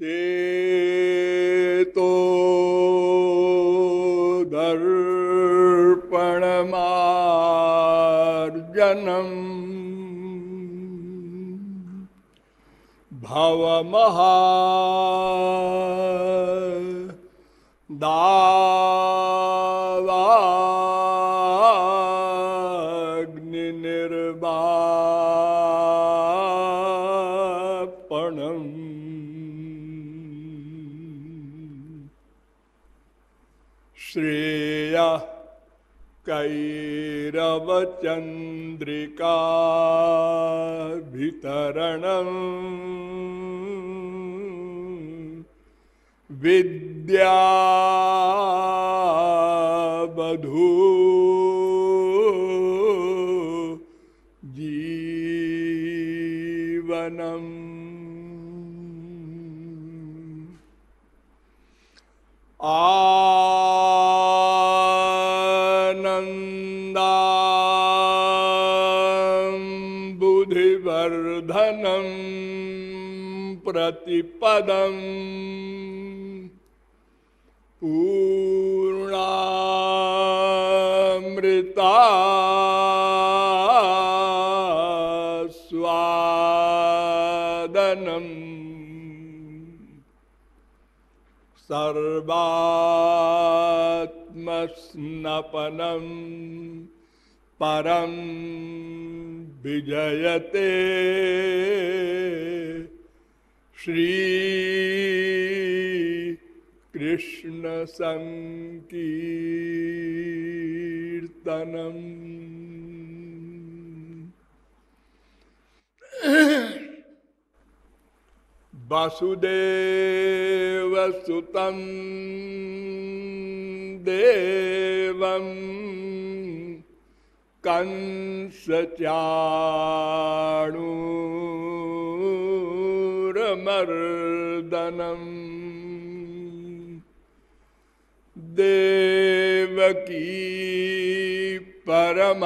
ते दर्पणमार्जनम् भवमहा कैरवचन्द्रिका वितरणम् प्रतिपदम्। पूर्णामृता स्वादनम् सर्वात्मस्नपनं परं विजयते। श्री कृष्ण संकीर्तनम्। वसुदेवसुतं देवं कंसचाणूरमर्दनम् देवकी परमानन्दम्।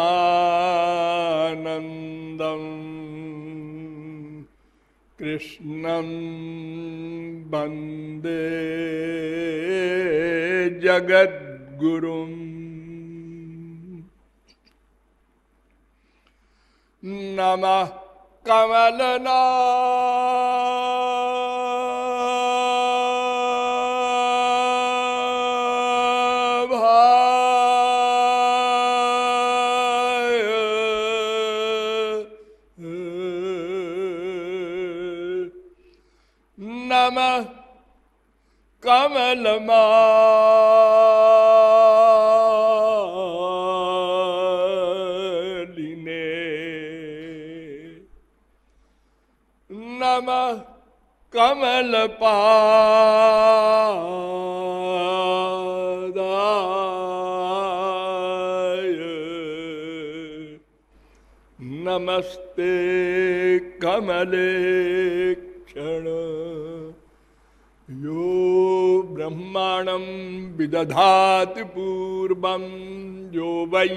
कृष्णं वंदे जगद्गुरुम्। नमः। कमलना नमः कमलमालिने कमलपादाय नमस्ते कमले क्षण यो ब्रह्माणं विदधाति पूर्वं। यो वै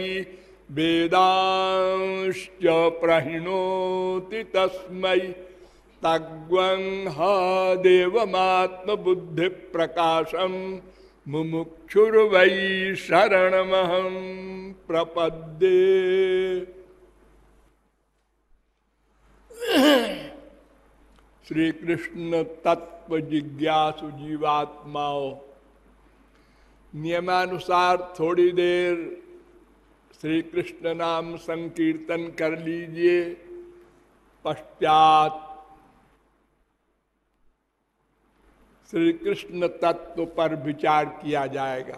वेदांश्च प्रहिणोति तस्मै। तग्वंहा देवमात्मबुद्धिप्रकाशं मुमुक्षुर्वै शरणमहं प्रपद्ये। श्री कृष्ण तत्व जिज्ञासु जीवात्माओं। नियमानुसार थोड़ी देर श्री कृष्ण नाम संकीर्तन कर लीजिए, पश्चात श्री कृष्ण तत्व पर विचार किया जाएगा।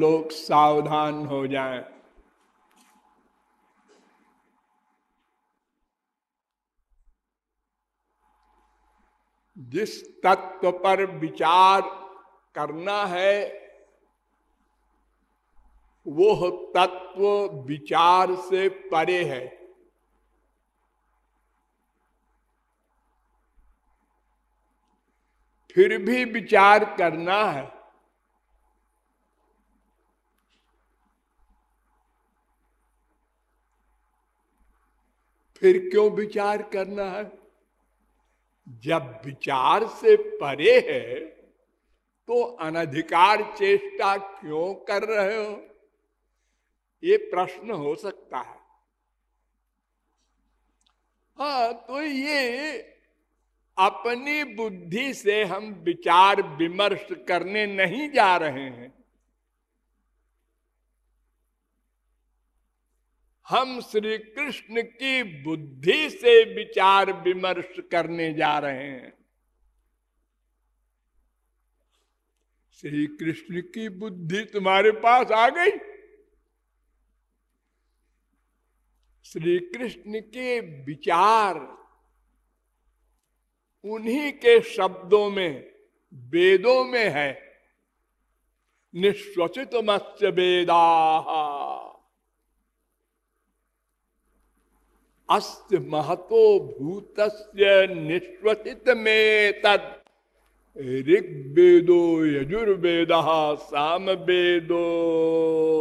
लोग सावधान हो जाएँ। जिस तत्व पर विचार करना है वो तत्व विचार से परे है। फिर भी विचार करना है। फिर क्यों विचार करना है? जब विचार से परे है तो अनधिकार चेष्टा क्यों कर रहे हो? ये प्रश्न हो सकता है। हाँ तो ये अपनी बुद्धि से हम विचार विमर्श करने नहीं जा रहे हैं। हम श्री कृष्ण की बुद्धि से विचार विमर्श करने जा रहे हैं। श्री कृष्ण की बुद्धि तुम्हारे पास आ गई। श्री कृष्ण के विचार उन्हीं के शब्दों में, वेदों में है। निश्वचित मत्स्य वेदा। अस्त महतो भूत निश्वसित में तद ऋग्वेदो यजुर्वेद साम वेदो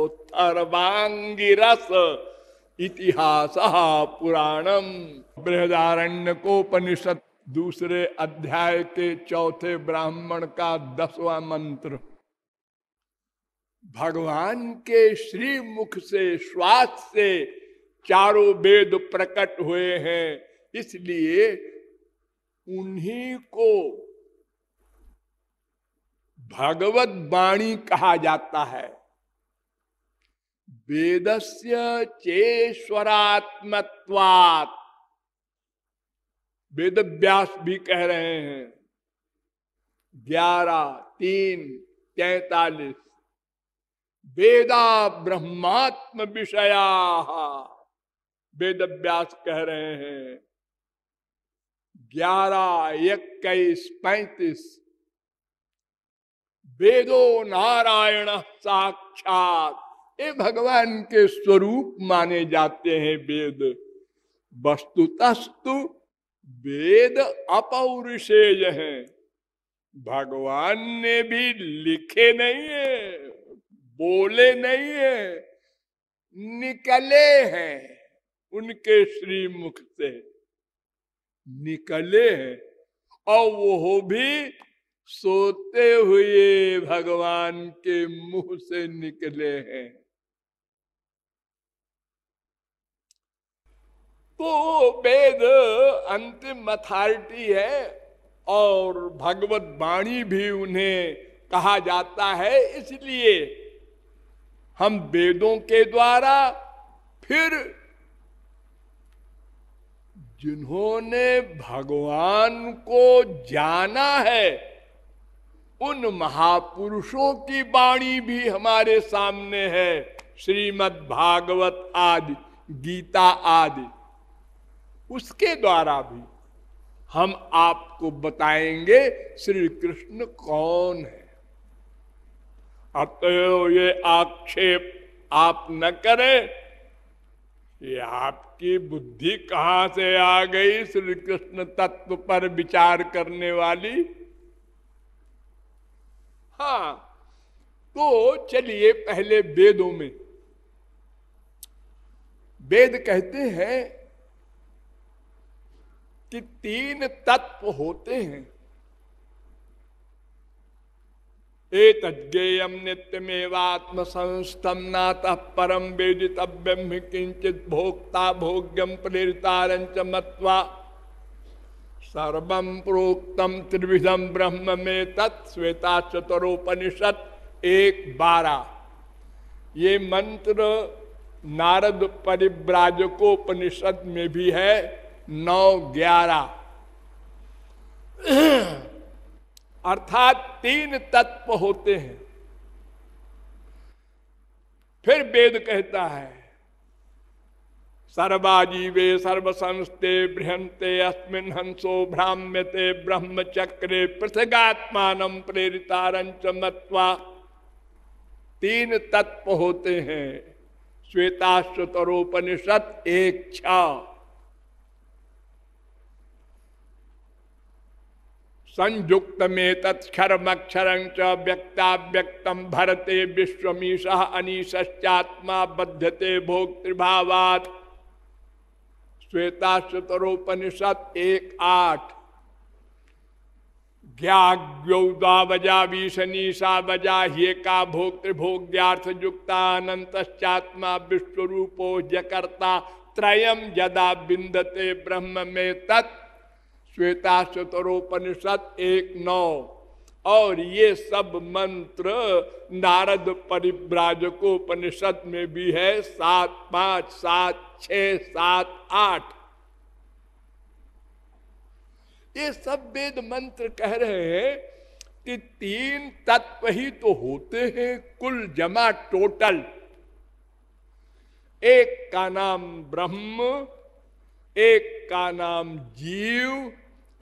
थर्वांगिरस इतिहास पुराणम। बृहदारण्यकोपनिषद दूसरे अध्याय के चौथे ब्राह्मण का दसवां मंत्र। भगवान के श्री मुख से, श्वास से चारों वेद प्रकट हुए हैं। इसलिए उन्हीं को भगवत वाणी कहा जाता है। वेदस्य चेश्वरात्मत्वात्। वेद व्यास भी कह रहे हैं। ग्यारह, तीन, तैतालीस। वेदा ब्रह्मात्म विषया वेद व्यास कह रहे हैं, ग्यारह, इक्कीस, पैतीस, वेदो नारायण साक्षात। ये भगवान के स्वरूप माने जाते हैं वेद। वस्तुतस्तु वेद अपौरुषेय है। भगवान ने भी लिखे नहीं है, बोले नहीं है, निकले हैं। उनके श्री मुख से निकले हैं। और वो भी सोते हुए भगवान के मुँह से निकले हैं। तो वेद अंतिम अथॉरिटी है और भगवत वाणी भी उन्हें कहा जाता है। इसलिए हम वेदों के द्वारा फिर जिन्होंने भगवान को जाना है, उन महापुरुषों की वाणी भी हमारे सामने है श्रीमद् भागवत आदि, गीता आदि। उसके द्वारा भी हम आपको बताएँगे श्री कृष्ण कौन है। अतएव ये आक्षेप आप न करें, ये आपकी बुद्धि कहाँ से आ गई? श्री कृष्ण तत्व पर विचार करने वाली। हाँ तो चलिए पहले वेदों में। वेद कहते हैं कि तीन तत्व होते हैं। एतज्ञेयम नित्यमेवात्म किंचित भोक्ता भोग्यम प्रेरितारंच मत्वा ब्रह्म में चतुरोपनिषद एक बारह ये मंत्र नारद परिव्राजकोपनिषद में भी है, नौ ग्यारह। अर्थात तीन तत्व होते हैं। फिर वेद कहता है, सर्वाजीवे, सर्वसंस्ते बृहंते अस्मिन हंसो भ्राम्यते ब्रह्म चक्रे पृथगात्मान प्रेरितारंच मत्वा। तीन तत्व होते हैं, श्वेताश्वतरोपनिषद एक छ। संयुक्त में तत्क्षरमक्षर व्यक्ता व्यक्तम भरते विश्वमीशा अनीश्चात्मा बध्यते भोक्तृभावात। श्वेता शतरोपनिषद एक आठ। ज्ञाग्यौदा बजा विशनीषा बजा ये का भोक्तृभोग्यार्थ युक्ता अनंतश्चात्मा विश्व रूपो जकर्ता त्रयम जदा बिंदते ब्रह्म में तत् श्वेता शतरोपनिषद एक नौ। और ये सब मंत्र नारद परिव्राजकोपनिषद में भी है, सात पाँच, सात छ, सात आठ। ये सब वेद मंत्र कह रहे हैं कि तीन तत्व ही तो होते हैं, कुल जमा टोटल। एक का नाम ब्रह्म, एक का नाम जीव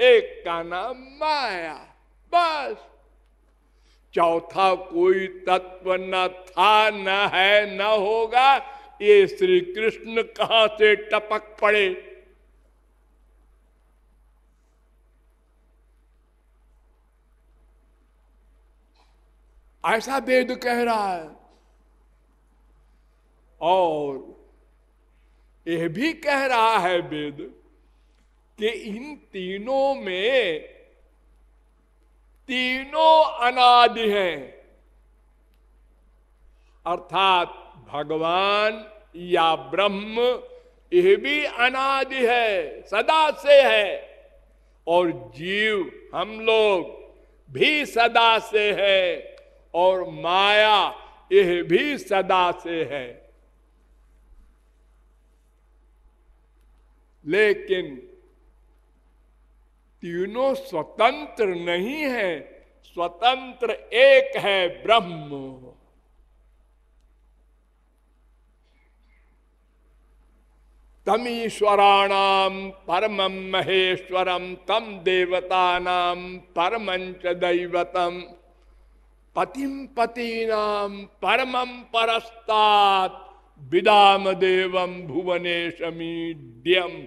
एक का नाम माया बस। चौथा कोई तत्व न था, न है, न होगा। ये श्री कृष्ण कहा से टपक पड़े? ऐसा वेद कह रहा है। और यह भी कह रहा है वेद कि इन तीनों में तीनों अनादि हैं। अर्थात भगवान या ब्रह्म, यह भी अनादि है, सदा से है, और जीव हम लोग भी सदा से है, और माया, यह भी सदा से है। लेकिन तीनों स्वतंत्र नहीं है, स्वतंत्र एक है ब्रह्म। तमीश्वराणाम परम महेश्वरम तम देवतानाम परमंच दैवतम पतिम पतीनाम परमम परस्तात विदाम देवम भुवनेशमीड्यम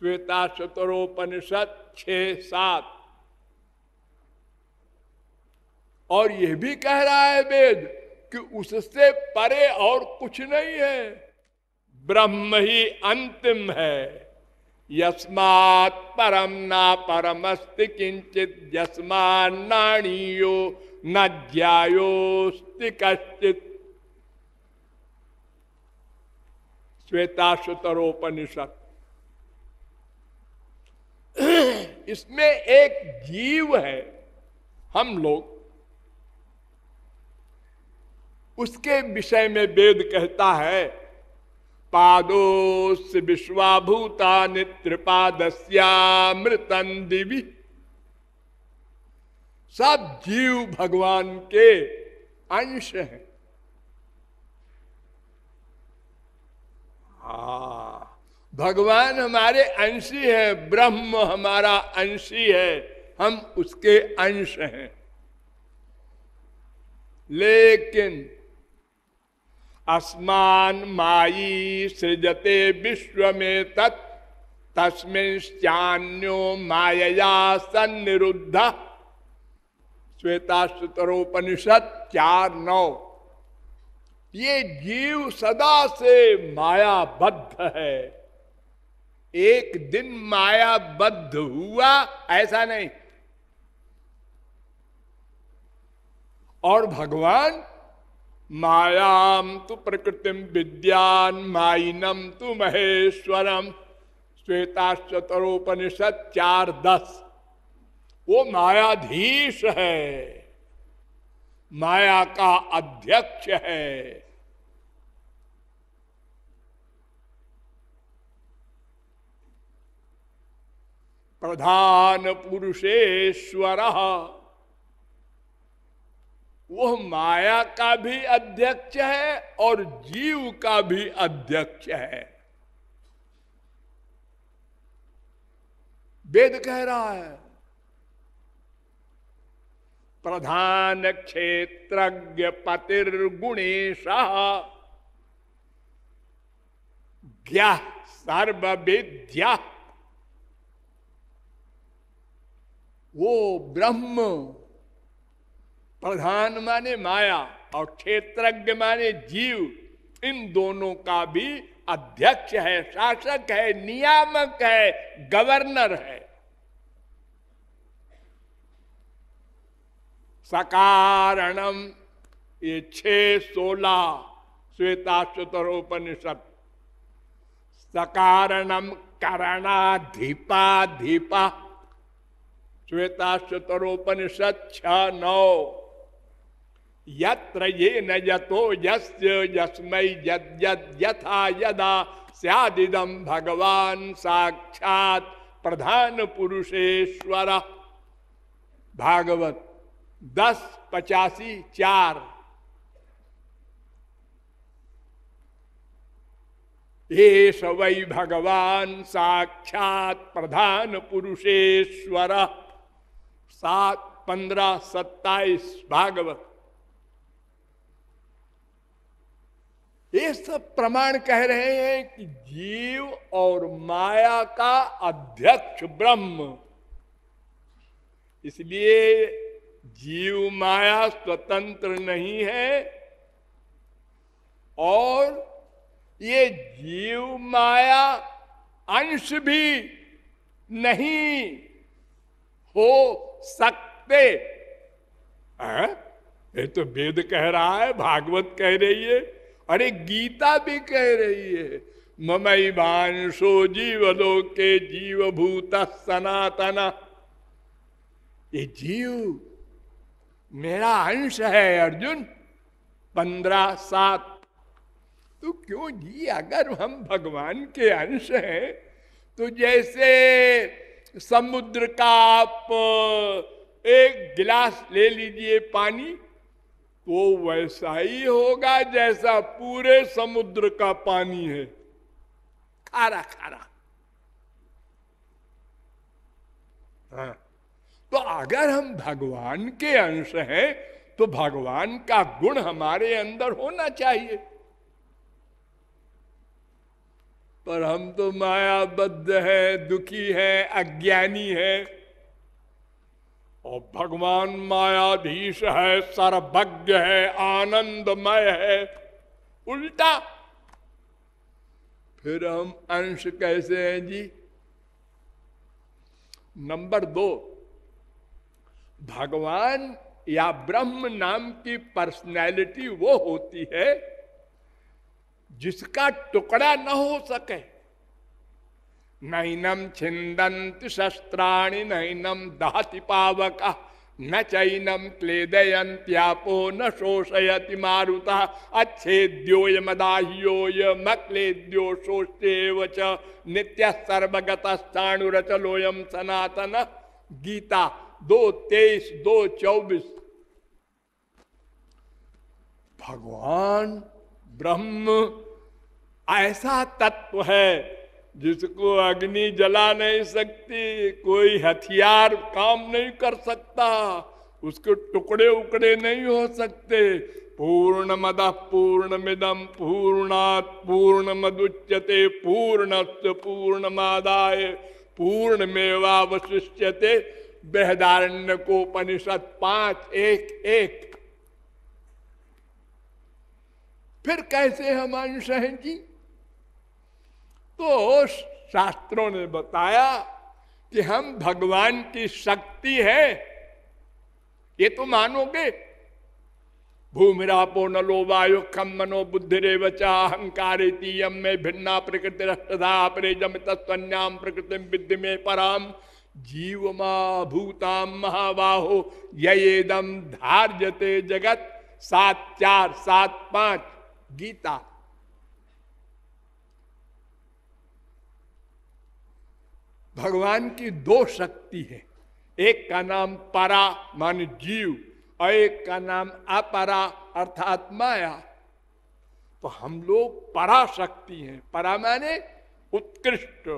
श्वेता शतरोपनिषद छ सात। और यह भी कह रहा है वेद कि उससे परे और कुछ नहीं है। ब्रह्म ही अंतिम है। यस्मात् परम ना परमस्ति किंचित यस्मान नाणीयो न ज्यायोस्ति कश्चित। श्वेताशुतरोपनिषद इसमें एक जीव है, हम लोग, उसके विषय में वेद कहता है, पादोस विश्वाभूता नित्रिपादस्यामृतन दिवी। सब जीव भगवान के अंश हैं। भगवान हमारे अंशी है, ब्रह्म हमारा अंशी है, हम उसके अंश हैं। लेकिन अस्मान माई सृजते विश्व में तत् तस्मिन्यो माया सन्निरुद्ध। श्वेताश्वतरोपनिषद चार नौ। ये जीव सदा से मायाबद्ध है। एक दिन मायाबद्ध हुआ, ऐसा नहीं। और भगवान, मायाम तु प्रकृतिम विद्यान, माइनम तु महेश्वरम श्वेता श्वेताश्चतरोपनिषद चार दस। वो मायाधीश है, माया का अध्यक्ष है। प्रधान पुरुषेश्वर। वो माया का भी अध्यक्ष है और जीव का भी अध्यक्ष है। वेद कह रहा है, प्रधान क्षेत्रज्ञ पतिर्गुणेश ज्ञा सर्वविद्या वो ब्रह्म, प्रधान माने माया और क्षेत्रज्ञ माने जीव, इन दोनों का भी अध्यक्ष है, शासक है, नियामक है, गवर्नर है। सकारणम ये छ सोलह श्वेता श्वेतरोपनिषद सकारणम करणाधिपा धीपा श्वेता श्वेतरोपनिषद छ नौ यत्र ये न यतो यस्य यस्मय यद यथा यदा सदिदम भगवान साक्षात प्रधान पुरुषेश्वर भागवत दस पचासी चार। एष वै भगवान साक्षात प्रधान पुरुषेश्वर सात, पंद्रह, सत्ताईस, भागवत। ये सब प्रमाण कह रहे हैं कि जीव और माया का अध्यक्ष ब्रह्म। इसलिए जीव माया स्वतंत्र नहीं है और ये जीव माया अंश भी नहीं हो सकते। है? ये तो वेद कह रहा है, भागवत कह रही है, अरे गीता भी कह रही है। ममई के जीव भूत सनातन। ये जीव मेरा अंश है, अर्जुन। पंद्रह सात। तो क्यों जी, अगर हम भगवान के अंश हैं तो जैसे समुद्र का आप एक गिलास ले लीजिए पानी तो वैसा ही होगा जैसा पूरे समुद्र का पानी है। खारा खारा। हाँ। तो अगर हम भगवान के अंश हैं तो भगवान का गुण हमारे अंदर होना चाहिए। पर हम तो मायाबद्ध है, दुखी है, अज्ञानी है। और भगवान मायाधीश है, सर्वज्ञ है, आनंदमय है। उल्टा। फिर हम अंश कैसे हैं जी? नंबर दो। भगवान या ब्रह्म नाम की पर्सनैलिटी वो होती है जिसका टुकड़ा न हो सके। नैनम छिंदंत शस्त्राणि नैनम दहति पावक, न चैनम क्लेदयंत्यापो न शोषयति मारुता। अच्छेद्योयमदाह्योयमक्लेद्यो शोषेव च। नित्य सर्वगतस्थाणुरचलोयम सनातन। गीता दो तेईस, दो चौबीस। भगवान ब्रह्म ऐसा तत्व है जिसको अग्नि जला नहीं सकती, कोई हथियार काम नहीं कर सकता, उसके टुकड़े उकड़े नहीं हो सकते। पूर्ण मद पूर्ण मिदम पूर्णात पूर्ण मदुच्यते पूर्ण पूर्ण मादाय पूर्ण मेवावशिष्यते बेहदारण्य को उपनिषद पाँच, एक एक। फिर कैसे हम अंश हैं जी? तो शास्त्रों ने बताया कि हम भगवान की शक्ति है। ये तो मानोगे? भूमिरापो नलो वायु खम मनो बुद्धि रे बचा अहंकार में भिन्ना प्रकृति तत्वन्याम प्रकृति विद्य में पराम जीवमा भूताम महाबाहो येदम धार्यते जगत सात चार सात पाँच गीता। भगवान की दो शक्ति है। एक का नाम परा, मान जीव, और एक का नाम अपरा, अर्थात माया। तो हम लोग पराशक्ति हैं। परा माने उत्कृष्ट।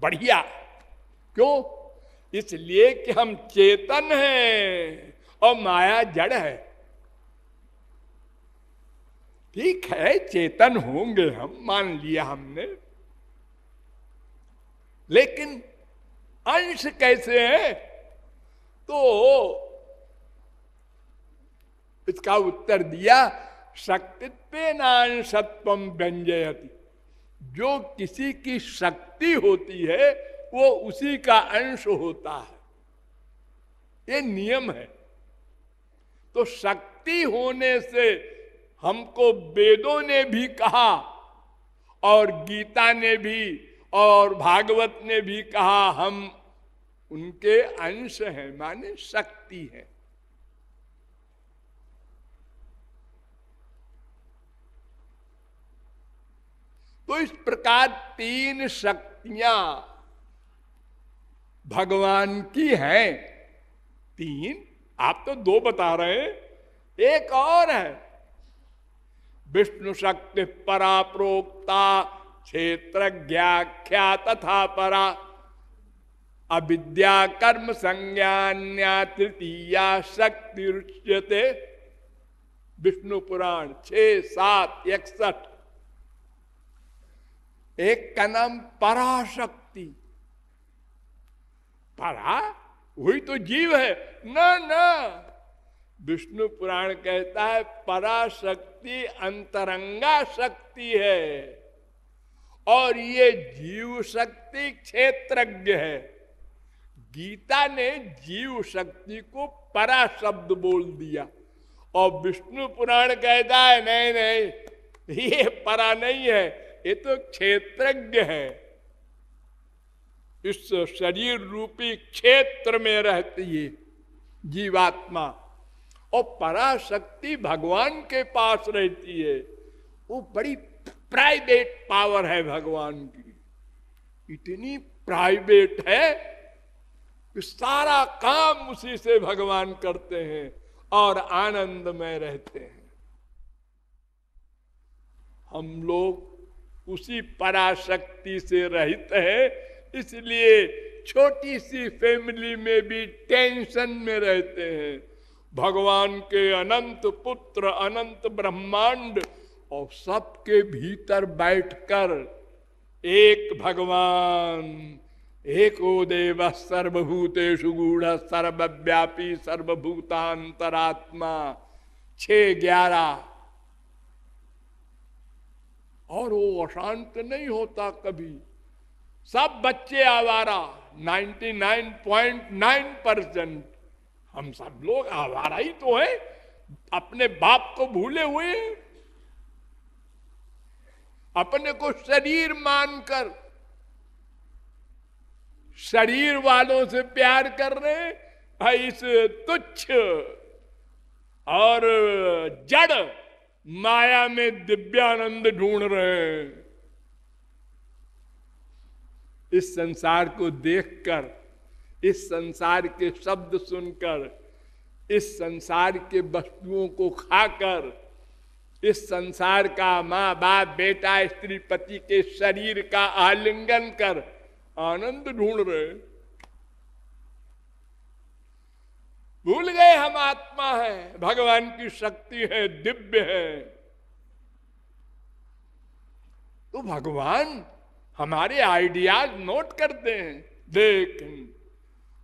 बढ़िया। क्यों? इसलिए कि हम चेतन हैं, और माया जड़ है। ठीक है, चेतन होंगे हम। मान लिया हमने। लेकिन अंश कैसे है? तो इसका उत्तर दिया शक्तित्व नांशत्व व्यंजयती। जो किसी की शक्ति होती है, वो उसी का अंश होता है। ये नियम है। तो शक्ति होने से हमको वेदों ने भी कहा और गीता ने भी और भागवत ने भी कहा, हम उनके अंश हैं, माने शक्ति है। तो इस प्रकार तीन शक्तियाँ भगवान की हैं। तीन, आप तो दो बता रहे हैं। एक और है, विष्णु शक्ति परा प्रोक्ता क्षेत्र ज्ञाख्या तथा परा। अविद्या कर्म संज्ञान्या तृतीया शक्ति रुच्यते। विष्णु पुराण छ, सात, इकसठ। एक का नाम पराशक्ति। परा? वही तो जीव है। ना ना। विष्णु पुराण कहता है, पराशक्ति अंतरंगा शक्ति है। और ये जीव शक्ति क्षेत्रज्ञ है। गीता ने जीव शक्ति को परा शब्द बोल दिया। और विष्णु पुराण कहता है, नहीं नहीं, ये परा नहीं है, ये तो क्षेत्रज्ञ है। इस शरीर रूपी क्षेत्र में रहती है जीवात्मा। और पराशक्ति भगवान के पास रहती है। वो बड़ी प्राइवेट पावर है भगवान की। इतनी प्राइवेट है कि सारा काम उसी से भगवान करते हैं और आनंद में रहते हैं। हम लोग उसी पराशक्ति से रहित है, इसलिए छोटी सी फैमिली में भी टेंशन में रहते हैं। भगवान के अनंत पुत्र, अनंत ब्रह्मांड और सबके भीतर बैठकर एक भगवान, एक देव सर्वभूतेषु गूढ़ सर्वव्यापी सर्वभूतांतरात्मा, छ ग्यारह। और वो अशांत नहीं होता कभी। सब बच्चे आवारा 99.9 परसेंट हम सब लोग आवारा ही तो है, अपने बाप को भूले हुए अपने को शरीर मानकर, शरीर वालों से प्यार कर रहे इस तुच्छ और जड़ माया में दिव्यानंद ढूंढ रहे हैं। इस संसार को देखकर, इस संसार के शब्द सुनकर, इस संसार के वस्तुओं को खाकर इस संसार का माँ बाप, बेटा, स्त्री, पति के शरीर का आलिंगन कर आनंद ढूंढ रहे भूल गए हम आत्मा है, भगवान की शक्ति है, दिव्य है। तो भगवान हमारे आइडियाज़ नोट करते हैं देख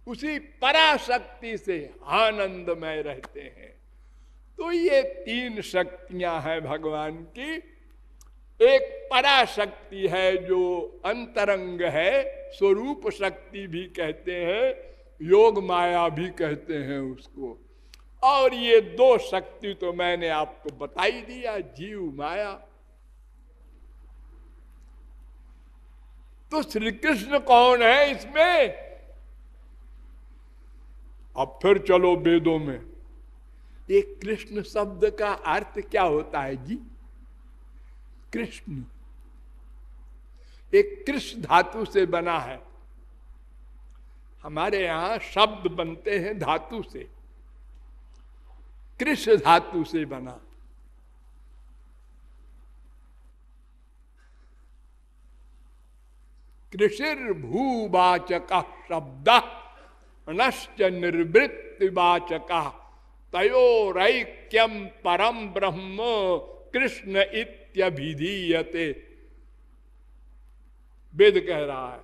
उसी पराशक्ति से आनंदमय रहते हैं। तो ये तीन शक्तियाँ हैं भगवान की। एक पराशक्ति है जो अंतरंग है, स्वरूप शक्ति भी कहते हैं, योग माया भी कहते हैं उसको। और ये दो शक्ति तो मैंने आपको बताई दिया, जीव माया। तो श्री कृष्ण कौन है इसमें? अब फिर चलो वेदों में। एक कृष्ण शब्द का अर्थ क्या होता है जी? कृष्ण। एक कृष्ण धातु से बना है। हमारे यहाँ शब्द बनते हैं धातु से। कृष्ण धातु से बना। कृषिर भूवाचक शब्द, नश्च निर्वृत्तिवाचक तयोरैक्यम परम ब्रह्म कृष्ण इत्यभिधीयते। वेद कह रहा है,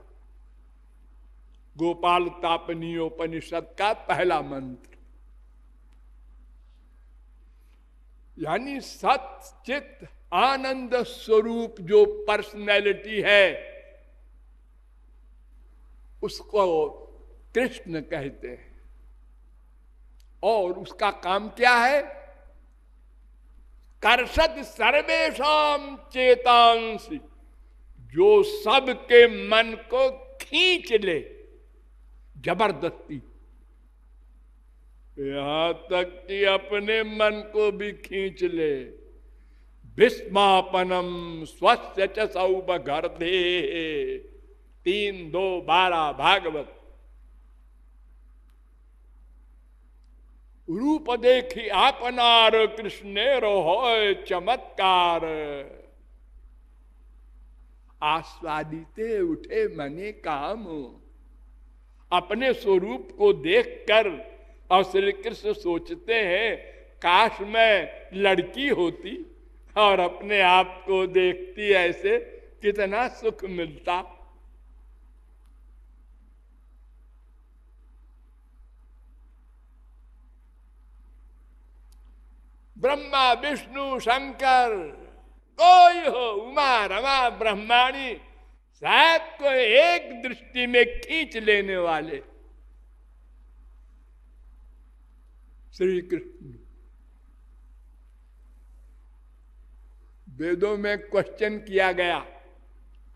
गोपाल तापनीयोपनिषद का पहला मंत्र। यानी सचित आनंद स्वरूप जो पर्सनैलिटी है, उसको कृष्ण कहते हैं। और उसका काम क्या है? कर्षद सर्वेशम चेतांश जो सबके मन को खींच ले। ज़बरदस्ती। यहाँ तक कि अपने मन को भी खींच ले। विस्मापनम स्वस्थ चौब घर दे तीन दो बारह भागवत। रूप देखी आपनार कृष्ण रोह चमत्कार। आस्वादिते उठे मने काम। अपने स्वरूप को देखकर और श्री कृष्ण सोचते हैं, काश मैं लड़की होती और अपने आप को देखती ऐसे कितना सुख मिलता। ब्रह्मा, विष्णु, शंकर, कोई हो उमा, रमा, ब्रह्माणी शायद को एक दृष्टि में खींच लेने वाले। श्री कृष्ण वेदों में क्वेश्चन किया गया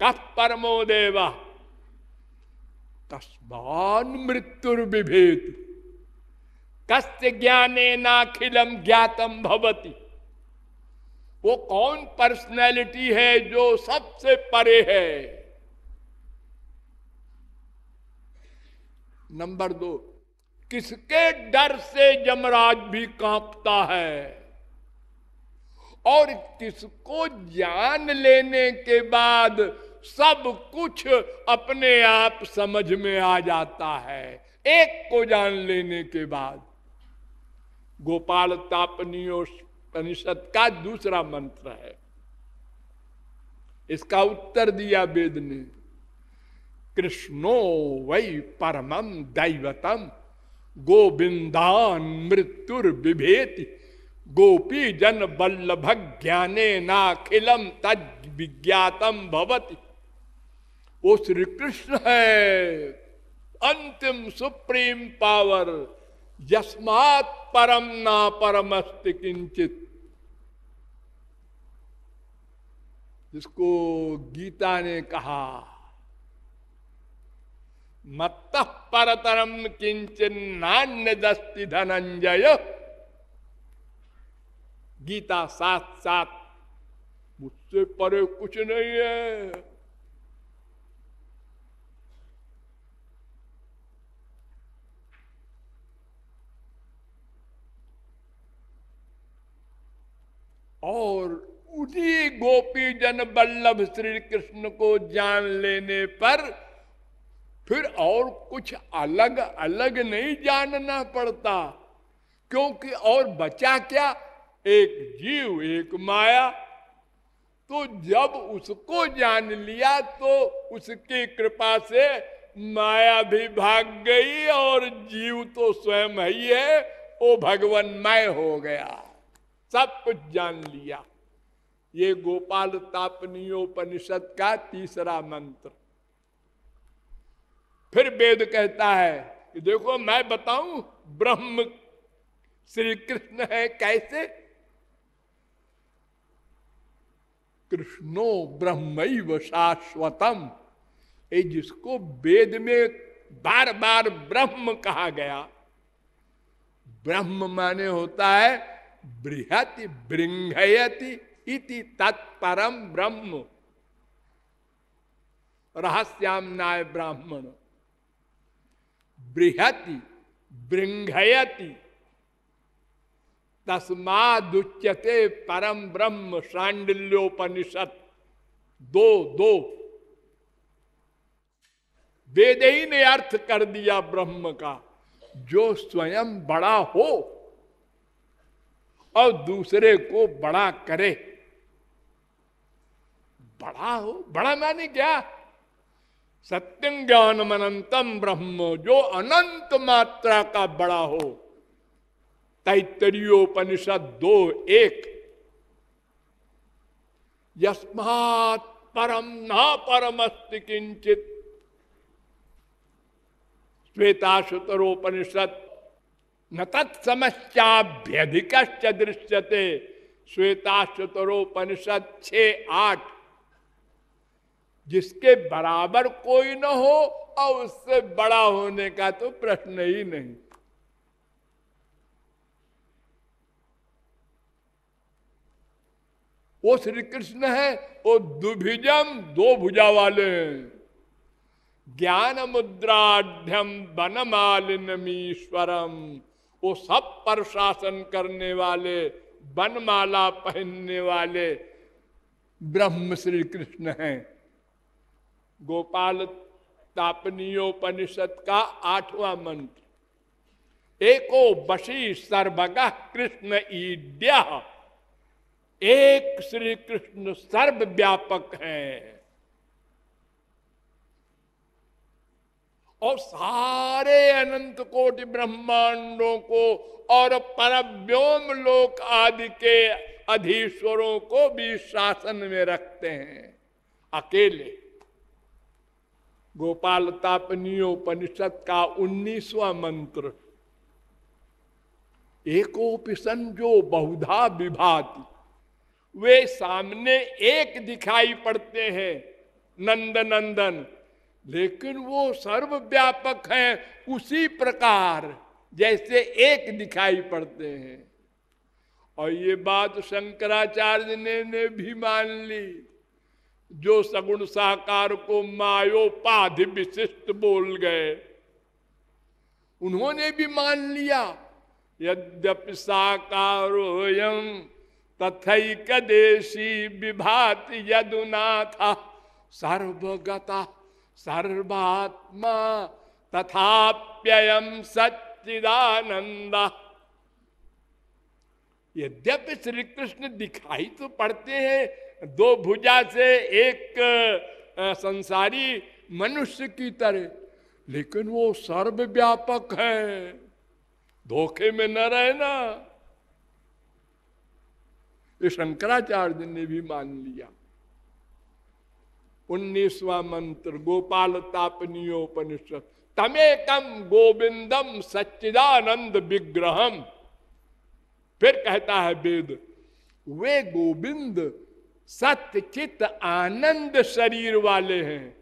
कफ परमो देवा? तस्मान मृत्युर्विभेद कस्य ज्ञाने नाखिलम ज्ञातम भवती? वो कौन पर्सनैलिटी है जो सबसे परे है? नंबर दो, किसके डर से जमराज भी कांपता है? और किसको जान लेने के बाद सब कुछ अपने आप समझ में आ जाता है, एक को जान लेने के बाद। गोपाल तापनियोपनिषद का दूसरा मंत्र है। इसका उत्तर दिया वेद ने, कृष्णो वही परमम दैवतम गोविंदान मृत्युर विभेति गोपी जन बल्लभ ज्ञाने नाखिलम तज विज्ञातम भवती। वो श्री कृष्ण है। अंतिम सुप्रीम पावर। यस्मात परम ना परमस्त किंचित जिसको गीता ने कहा मत परतरम किंचन नान्य दस्ति धनंजय गीता साथ साथ मुझसे परे कुछ नहीं है। और उन्हीं गोपी जन बल्लभ श्री कृष्ण को जान लेने पर फिर और कुछ अलग अलग नहीं जानना पड़ता। क्योंकि और बचा क्या? एक जीव, एक माया। तो जब उसको जान लिया तो उसकी कृपा से माया भी भाग गई और जीव तो स्वयं ही है। वो भगवानमय हो गया। सब कुछ जान लिया। ये गोपाल तापनीयोपनिषद का तीसरा मंत्र। फिर वेद कहता है कि देखो, मैं बताऊँ, ब्रह्म श्री कृष्ण है कैसे? कृष्णो ब्रह्म शाश्वतम। ये जिसको वेद में बार बार ब्रह्म कहा गया, ब्रह्म माने होता है बृहति बृंगयति इति तत्परम ब्रह्म। रहस्याम नाय ब्राह्मण। बृहति बृंगयति तस्मादुच्यते परम ब्रह्म। सांडिल्योपनिषद दो दो। वेद ही ने अर्थ कर दिया ब्रह्म का। जो स्वयं बड़ा हो और दूसरे को बड़ा करे। बड़ा हो, बड़ा माने क्या? सत्यं ज्ञान अनंतम ब्रह्म, जो अनंत मात्रा का बड़ा हो। तैतरीयोपनिषद दो एक। यस्मात् परम ना परमस्त किंचित श्वेताशुतरोपनिषद न तत्समश्चाभ्यधिक दृश्यते। श्वेताशुतरोपनिषद छ आठ। जिसके बराबर कोई न हो, और उससे बड़ा होने का तो प्रश्न ही नहीं। वो श्री कृष्ण है, वो दुभिजम, दो भुजा वाले हैं। ज्ञान मुद्राढ़ बनमालिनमीश्वरम वो सब पर शासन करने वाले, बनमाला पहनने वाले ब्रह्म श्री कृष्ण हैं। गोपाल तापनीयोपनिषद का आठवां मंत्र। एको बशी सर्वग कृष्ण ईड्य। एक श्री कृष्ण सर्वव्यापक है। और सारे अनंत कोटि ब्रह्मांडों को और परव्योम लोक आदि के अधीश्वरों को भी शासन में रखते हैं। अकेले। गोपाल तापनीयोपनिषद का उन्नीसवा मंत्र। एकोपिशन जो बहुधा विभाति। वे सामने एक दिखाई पड़ते हैं नंद नंदन लेकिन वो सर्वव्यापक हैं उसी प्रकार जैसे एक दिखाई पड़ते हैं। और ये बात शंकराचार्य ने, ने भी मान ली जो सगुण साकार को मायोपाधि विशिष्ट बोल गए। उन्होंने भी मान लिया यद्यपि साकारोयम तथक देशी विभात यदुनाथ सर्वगता सर्वात्मा तथाप्ययम सच्चिदानंद यद्यपि श्री कृष्ण दिखाई तो पड़ते हैं, दो भुजा से एक संसारी मनुष्य की तरह, लेकिन वो सर्वव्यापक है। धोखे में न रहना। ये शंकराचार्य ने भी मान लिया। उन्नीसवा मंत्र, गोपाल तापनीयोपनिषद तमेकम गोविंदम सच्चिदानंद विग्रहम फिर कहता है वेद, वे गोविंद सत्य चित आनंद शरीर वाले हैं।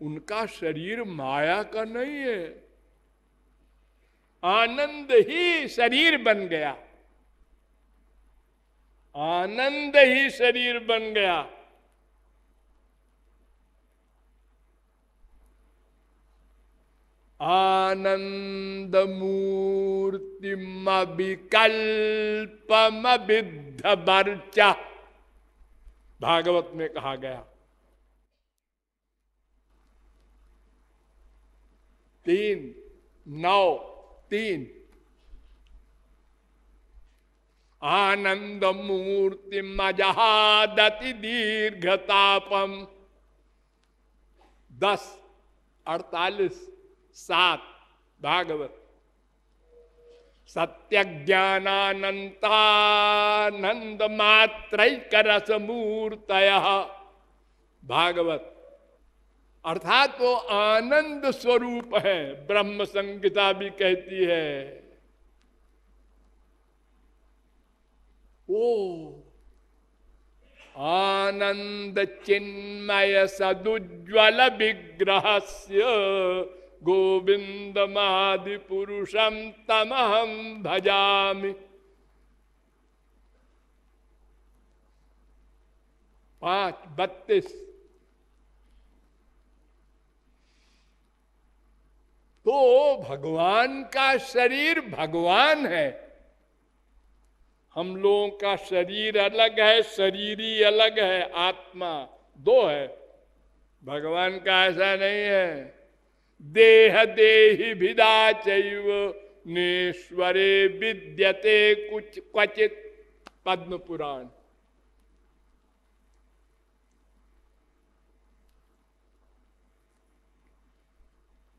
उनका शरीर माया का नहीं है। आनंद ही शरीर बन गया। आनंद ही शरीर बन गया। आनंद मूर्ति विकल्पम विद्ध बर्चा भागवत में कहा गया, तीन, नौ, तीन। आनंद मूर्ति मजहादति दीर्घतापम। दस, अड़तालीस। सात, भागवत। सत्य ज्ञानानंतानंद मात्र रस मूर्त भागवत। अर्थात वो आनंद स्वरूप है, ब्रह्म संगीता भी कहती है। ओ, आनंद चिन्मय सदुज्वल विग्रह गोविंदमादि पुरुषम तमहम भजामि। पाँच, बत्तीस। तो भगवान का शरीर भगवान है। हम लोगों का शरीर अलग है, शरीरी अलग है, आत्मा दो है। भगवान का ऐसा नहीं है। देह देही भिदा नेश्वरे विद्यते कुछ क्वचित पद्म पुराण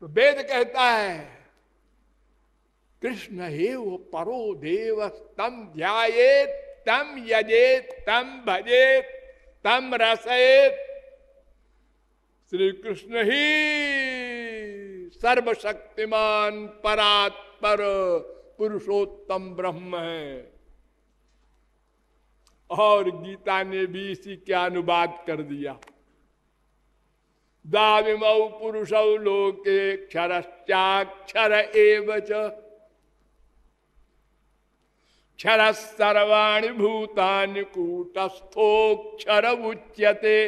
तो वेद कहता है, कृष्ण हे वो परो देव, तम ध्यात तम यजेत, तम भजेत, तम रसयेत। श्री कृष्ण ही सर्वशक्तिमान परात्पर पुरुषोत्तम ब्रह्म है। और गीता ने भी इसी के अनुवाद कर दिया। दाविमौ पुरुषौ लोके क्षरश्चाक्षर एव क्षर सर्वाणी भूतानि कूटस्थोक्षर उच्यते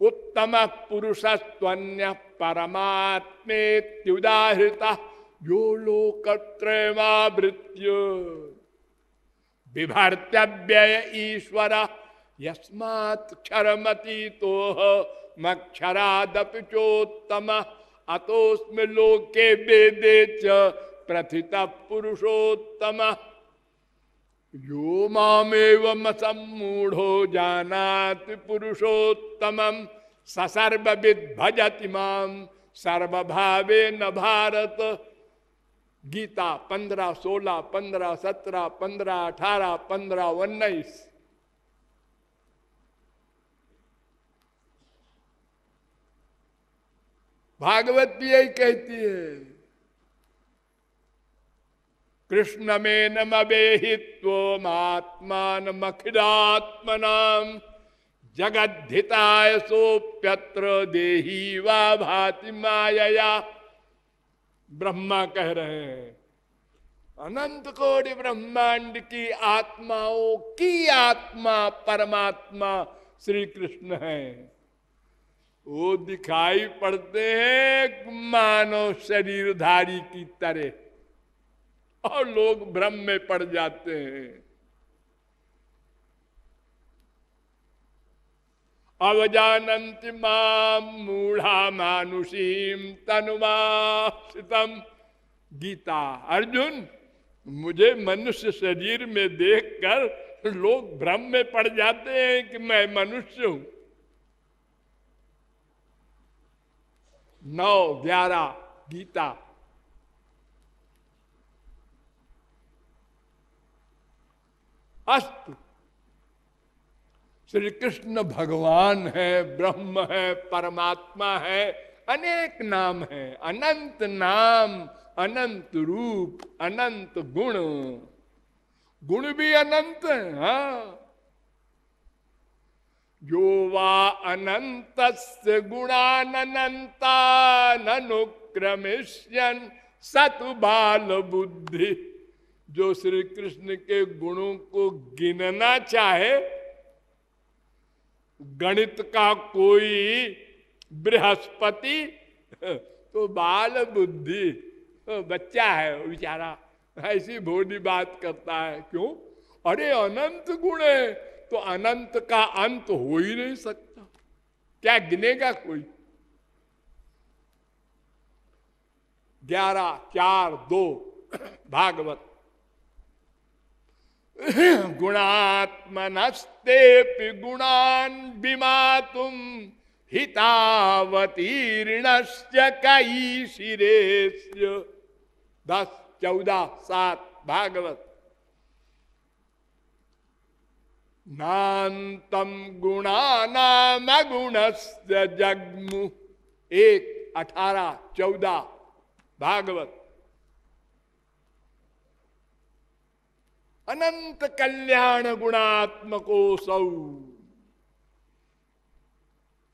उत्तम पुरुषस्त्वन्य परमात्मेत्युदाहृता, यो लोकत्रयमावृत्य विभर्तव्यय ईश्वर, यस्मात् क्षरमती तो मक्षरादपि चोत्तम अतोस्म लोके वेदे च प्रथित पुरुषोत्तम। यो मामेव सम्मूढ़ो जानात पुरुषोत्तम ससर्विद भजति माम सर्वभावे न भारत। गीता पंद्रह, सोलह, पंद्रह, सत्रह, पंद्रह, अठारह, पंद्रह, उन्नीस। भागवत भी यही कहती है। कृष्ण में नमेहित्व महात्मान मखिदात्मनाम जगद्धिताय सोप्यत्र देही वा भाति माया ब्रह्मा कह रहे हैं, अनंत कोटि ब्रह्मांड की आत्माओं की आत्मा परमात्मा श्री कृष्ण है। वो दिखाई पड़ते हैं मानव शरीरधारी की तरह, और लोग भ्रम में पड़ जाते हैं। अवजानंत माम मूढ़ा मानुषीम तनुवासितम। गीता, अर्जुन, मुझे मनुष्य शरीर में देखकर लोग भ्रम में पड़ जाते हैं कि मैं मनुष्य हूँ। नौ, ग्यारह, गीता। अस्त श्री कृष्ण भगवान है, ब्रह्म है, परमात्मा है, अनेक नाम है, अनंत नाम, अनंत रूप, अनंत गुण। गुण भी अनंत है हाँ। जो वा अनंत गुणानंता ननुक्रमिष्यन सतु बाल बुद्धि जो श्री कृष्ण के गुणों को गिनना चाहे गणित का कोई बृहस्पति? तो बाल बुद्धि। तो बच्चा है बेचारा। ऐसी भोली बात करता है। क्यों? अरे अनंत गुण है। तो अनंत का अंत हो ही नहीं सकता। क्या गिनेगा कोई? ग्यारह, चार, दो। भागवत। गुणात्मनस्ते गुणान बिमा तुम हितावतीर्ण कई शिरेश्य दस चौदह सात, भागवत। नान्तम गुणानाम गुणस्य जगमु। एक अठारह चौदह भागवत। अनंत कल्याण गुणात्मको सौ।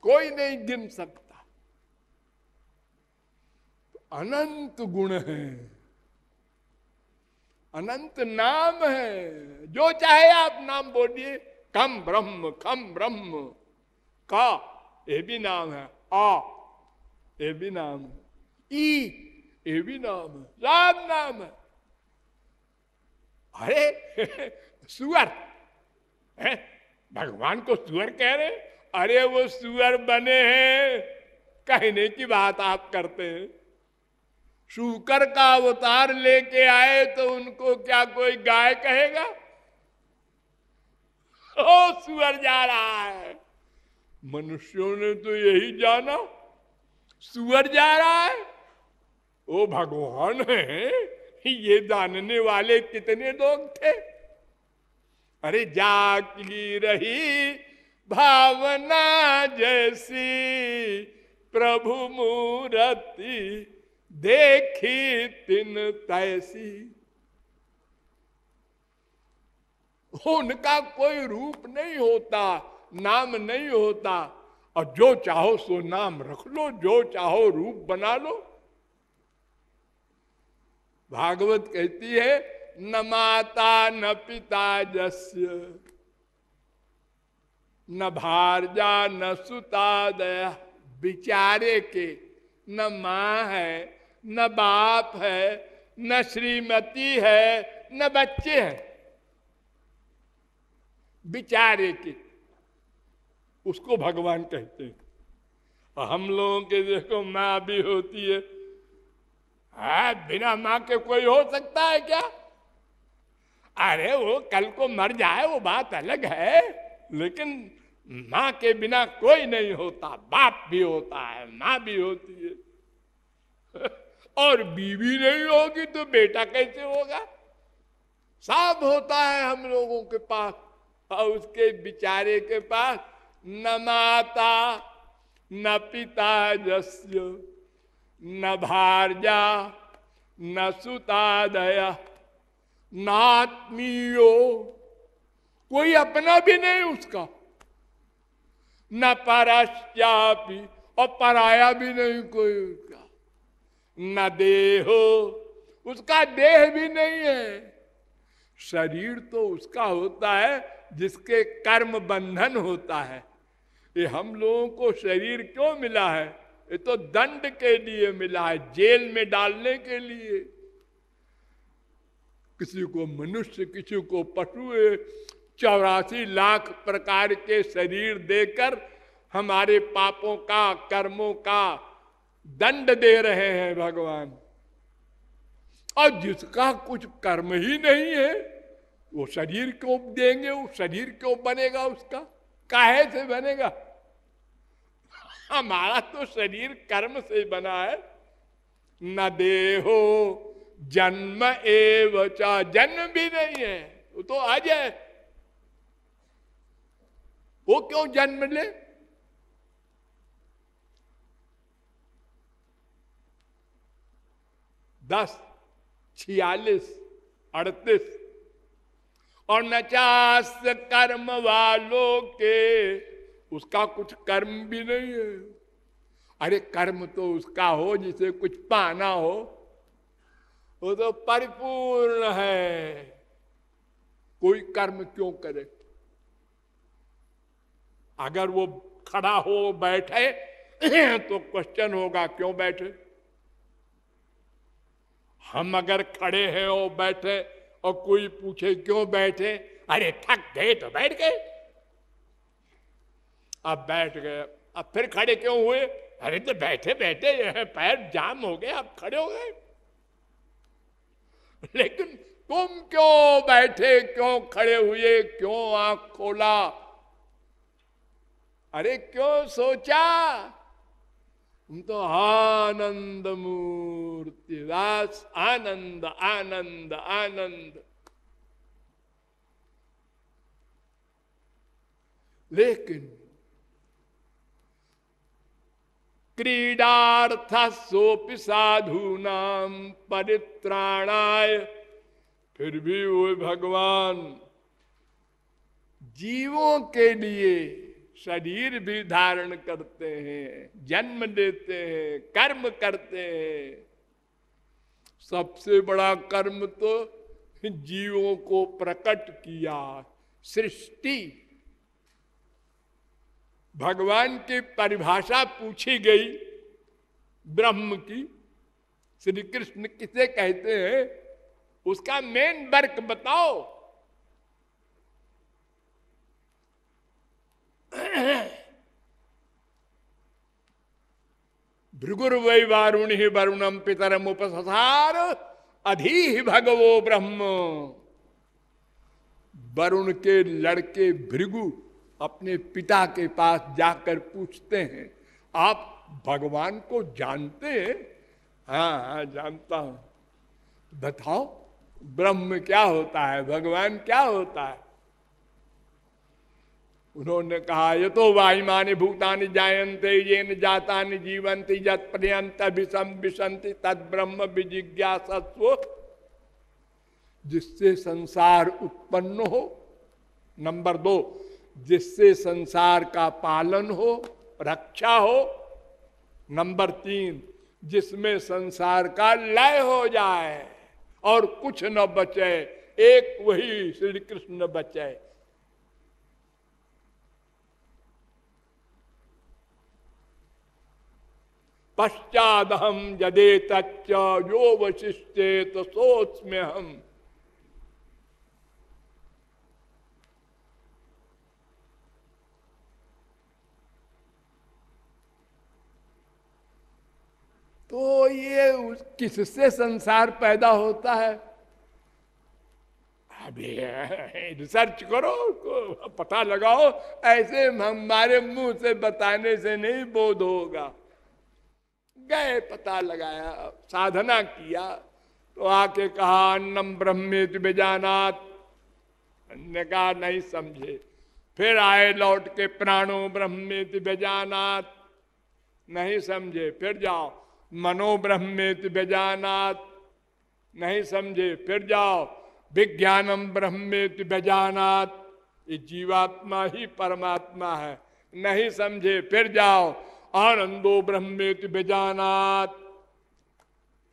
कोई नहीं गिन सकता। तो अनंत गुण है। अनंत नाम है। जो चाहे आप नाम बोलिए, कम ब्रह्म कम ब्रह्म। का ये भी नाम है। आ ये भी नाम है। ई ये भी नाम है। सब नाम है। अरे, सुअर। भगवान को सुअर कह रहे अरे, वो सुअर बने हैं। कहने की बात आप करते हैं। शुकर का अवतार लेके आए तो उनको क्या कोई गाय कहेगा? ओ, सुअर जा रहा है। मनुष्यों ने तो यही जाना। सुअर जा रहा है। ओ, भगवान है। ये जानने वाले कितने लोग थे? अरे जागी रही भावना जैसी प्रभु मूर्ति देखी तिन तैसी। उनका कोई रूप नहीं होता, नाम नहीं होता। और जो चाहो सो नाम रख लो, जो चाहो रूप बना लो। भागवत कहती है, न माता न पिता जस्य। न भारजा न सुता दया बिचारे के न माँ है, न बाप है, न श्रीमती है, न बच्चे हैं। बिचारे के, उसको भगवान कहते हैं। हम लोगों के देखो माँ भी होती है है बिना माँ के कोई हो सकता है क्या? अरे वो कल को मर जाए, वो बात अलग है, लेकिन माँ के बिना कोई नहीं होता, बाप भी होता है, माँ भी होती है। और बीवी नहीं होगी तो बेटा कैसे होगा? सब होता है हम लोगों के पास, और उसके बिचारे के पास न माता, न पिता जस्य न भारजा न सुतादया नात्मीयो कोई अपना भी नहीं उसका। न परश्चापी और पराया भी नहीं कोई उसका। न देहो, उसका देह भी नहीं है। शरीर तो उसका होता है, जिसके कर्म बंधन होता है। ये हम लोगों को शरीर क्यों मिला है? ये तो दंड के लिए मिला है, जेल में डालने के लिए। किसी को मनुष्य, किसी को पशु चौरासी लाख प्रकार के शरीर देकर हमारे पापों का, कर्मों का दंड दे रहे हैं भगवान। और जिसका कुछ कर्म ही नहीं है, वो शरीर क्यों देंगे? वो शरीर क्यों बनेगा उसका? काहे से बनेगा? हमारा तो शरीर कर्म से बना है। न देहो, जन्म एव जन्म भी नहीं है। वो तो आ जाए। वो क्यों जन्म ले? दस, छियालीस, अड़तीस। और नचास कर्म वालों के उसका कुछ कर्म भी नहीं है। अरे कर्म तो उसका हो, जिसे कुछ पाना हो, वो तो परिपूर्ण है। कोई कर्म क्यों करे? अगर वो खड़ा हो, बैठे तो क्वेश्चन होगा, क्यों बैठे? हम अगर खड़े हैं और बैठे, और कोई पूछे क्यों बैठे? अरे थक गए तो बैठ गए। अब बैठ गए। अब फिर खड़े क्यों हुए? अरे तो बैठे बैठे पैर जाम हो गए, अब खड़े हो गए। लेकिन तुम क्यों बैठे, क्यों खड़े हुए, क्यों आँख खोला? अरे क्यों सोचा? तुम तो आनंद मूर्ति, दास, आनंद आनंद आनंद। लेकिन क्रीडार्थ सोपि साधु नाम परित्राणाय। फिर भी वो भगवान जीवों के लिए शरीर भी धारण करते हैं, जन्म देते हैं, कर्म करते हैं। सबसे बड़ा कर्म तो जीवों को प्रकट किया, सृष्टि भगवान की परिभाषा पूछी गई। ब्रह्म की श्री कृष्ण किसे कहते हैं? उसका मेन वर्क बताओ। भृगुर वै वारुण ही वरुणम पितरम उपसार अधी भगवो ब्रह्म। वरुण के लड़के भृगु अपने पिता के पास जाकर पूछते हैं, आप भगवान को जानते हैं? हाँ हाँ जानता हूँ। बताओ, ब्रह्म क्या होता है? भगवान क्या होता है? उन्होंने कहा, ये तो वायुमानी भूतानि जायंते ये न जाता जीवंती जत पर्यंत विषम विसंति तद ब्रह्म विजिज्ञासत्व जिससे संसार उत्पन्न हो, नंबर दो जिससे संसार का पालन हो, रक्षा हो। नंबर तीन, जिसमें संसार का लय हो जाए और कुछ न बचे, एक वही श्री कृष्ण बचे। पश्चात हम यदे तच्च यो वशिष्ठे तो सोच में हम तो ये किससे संसार पैदा होता है? अभी रिसर्च करो, पता लगाओ, ऐसे हमारे मुँह से बताने से नहीं बोध होगा। गए, पता लगाया, साधना किया तो आके कहा अन्नम ब्रह्मेत बेजानात ने कहा नहीं समझे। फिर आए लौट के, प्राणो ब्रह्मेत बेजानात नहीं समझे, फिर जाओ। मनो ब्रह्मेत बेजानात नहीं समझे, फिर जाओ। विज्ञानम ब्रह्मेत बेजानात ये जीवात्मा ही परमात्मा है। नहीं समझे, फिर जाओ। आनंदो ब्रह्मेत बेजानात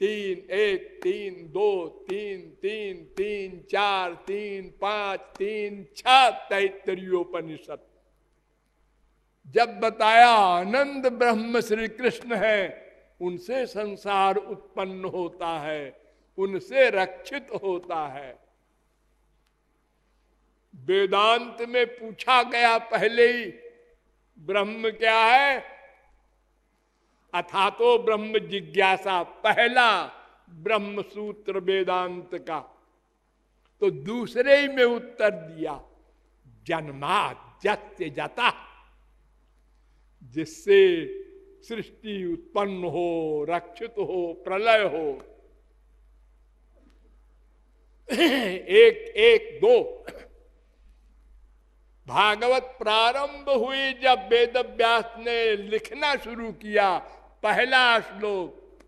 तीन, एक, तीन, दो, तीन तीन तीन, चार, तीन, पाँच, तीन छ तैतरीयोपनिषद जब बताया आनंद ब्रह्म श्री कृष्ण है उनसे संसार उत्पन्न होता है, उनसे रक्षित होता है। वेदांत में पूछा गया पहले ही, ब्रह्म क्या है? अथा तो ब्रह्म जिज्ञासा, पहला ब्रह्म सूत्र वेदांत का। तो दूसरे ही में उत्तर दिया जन्मा जत्य जाता जिससे सृष्टि उत्पन्न हो, रक्षित हो, प्रलय हो। एक एक, दो। भागवत प्रारंभ हुई जब वेद व्यास ने लिखना शुरू किया पहला श्लोक।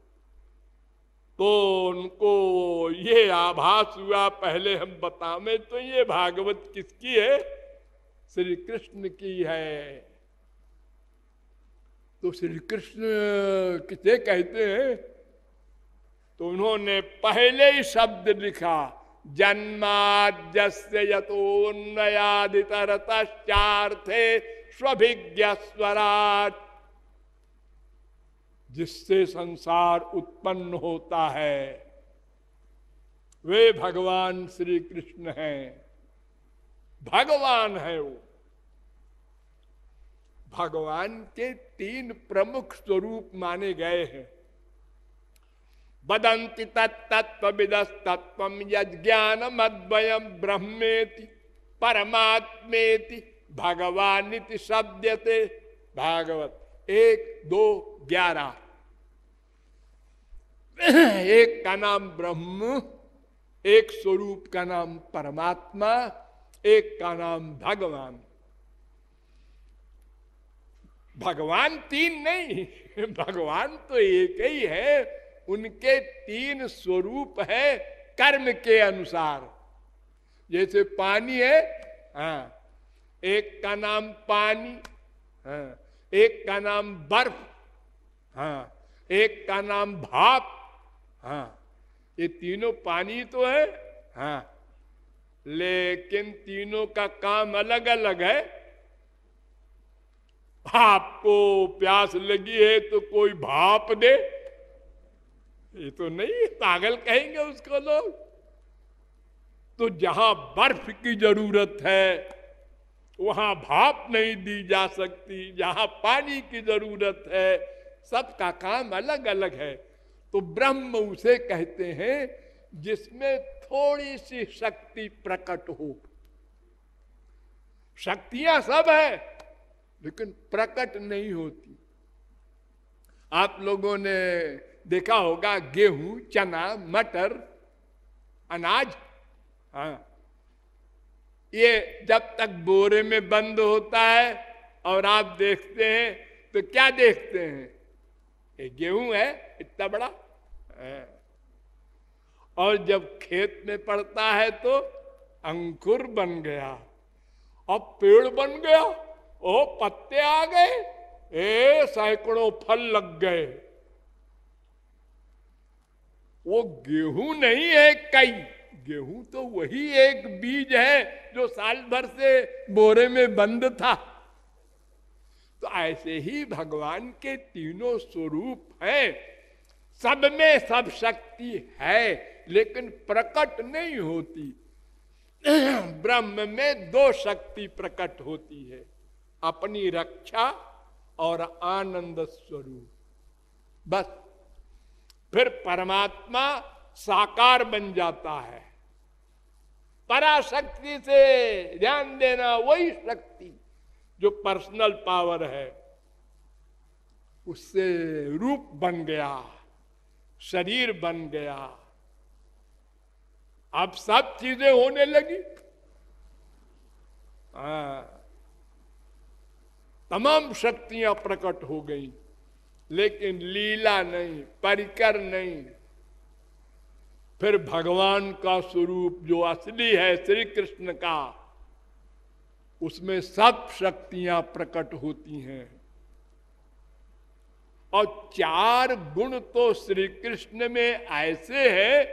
तो उनको ये आभास हुआ, पहले हम बतावे तो ये भागवत किसकी है? श्री कृष्ण की है। तो श्री कृष्ण किसे कहते हैं? तो उन्होंने पहले ही शब्द लिखा, जन्माद्यस्य यतोन्नयादितरतश्चार्थे स्वभिज्ञ स्वराट जिससे संसार उत्पन्न होता है, वे भगवान श्री कृष्ण हैं। भगवान है वो। भगवान के तीन प्रमुख स्वरूप माने गए हैं। बदंति तत्व विदस तत्व यज्ञान मद्वयम ब्रह्मेति, परमात्मेति भगवान शब्दते भागवत, एक, दो, ग्यारह। एक का नाम ब्रह्म, एक स्वरूप का नाम परमात्मा, एक का नाम भगवान। भगवान तीन नहीं, भगवान तो एक ही है, उनके तीन स्वरूप है कर्म के अनुसार। जैसे पानी है हाँ एक का नाम पानी हाँ एक का नाम बर्फ़ हाँ एक का नाम भाप हाँ ये तीनों पानी तो है हाँ लेकिन तीनों का काम अलग अलग है। आपको प्यास लगी है तो कोई भाप दे। ये तो नहीं, पागल कहेंगे उसको लोग। तो जहाँ बर्फ़ की ज़रूरत है, वहाँ भाप नहीं दी जा सकती। जहाँ पानी की ज़रूरत है, सबका काम अलग अलग है। तो ब्रह्म उसे कहते हैं, जिसमें थोड़ी सी शक्ति प्रकट हो। शक्तियाँ सब है। लेकिन प्रकट नहीं होती। आप लोगों ने देखा होगा, गेहूँ, चना, मटर, अनाज हाँ। ये जब तक बोरे में बंद होता है और आप देखते हैं तो क्या देखते हैं? ये गेहूँ है, इतना बड़ा हाँ। और जब खेत में पड़ता है तो अंकुर बन गया और पेड़ बन गया। ओ पत्ते आ गए, ए, सैकड़ों फल लग गए। वो गेहूँ नहीं है कई, गेहूँ तो वही एक बीज है जो साल भर से बोरे में बंद था। तो ऐसे ही भगवान के तीनों स्वरूप है। सब में सब शक्ति है, लेकिन प्रकट नहीं होती। ब्रह्म में दो शक्ति प्रकट होती है। अपनी रक्षा और आनंद स्वरूप। बस। फिर परमात्मा साकार बन जाता है। पराशक्ति से ध्यान देना वही शक्ति जो पर्सनल पावर है। उससे रूप बन गया, शरीर बन गया। अब सब चीज़ें होने लगी। हाँ। तमाम शक्तियाँ प्रकट हो गई, लेकिन लीला नहीं, परिकर नहीं। फिर भगवान का स्वरूप जो असली है श्री कृष्ण का, उसमें सब शक्तियाँ प्रकट होती हैं। और चार गुण तो श्री कृष्ण में ऐसे हैं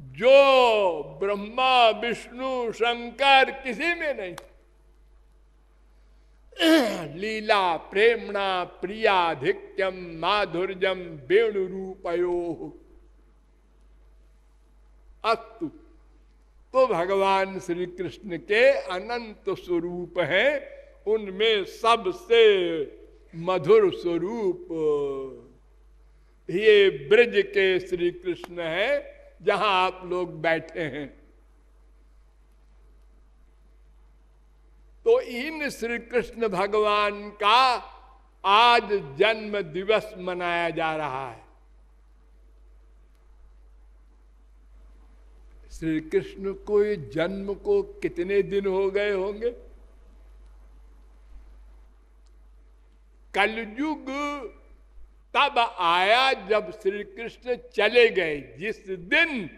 जो ब्रह्मा, विष्णु, शंकर किसी में नहीं। लीला प्रेमणा प्रियाधिक्यम माधुर्यम वेणु रूपयो अस्तु। तो भगवान श्री कृष्ण के अनंत स्वरूप हैं, उनमें सबसे मधुर स्वरूप, ये ब्रज के श्री कृष्ण है, जहाँ आप लोग बैठे हैं। तो इन श्री कृष्ण भगवान का आज जन्म दिवस मनाया जा रहा है। श्री कृष्ण को जन्म को कितने दिन हो गए होंगे? कलयुग तब आया जब श्री कृष्ण चले गए। जिस दिन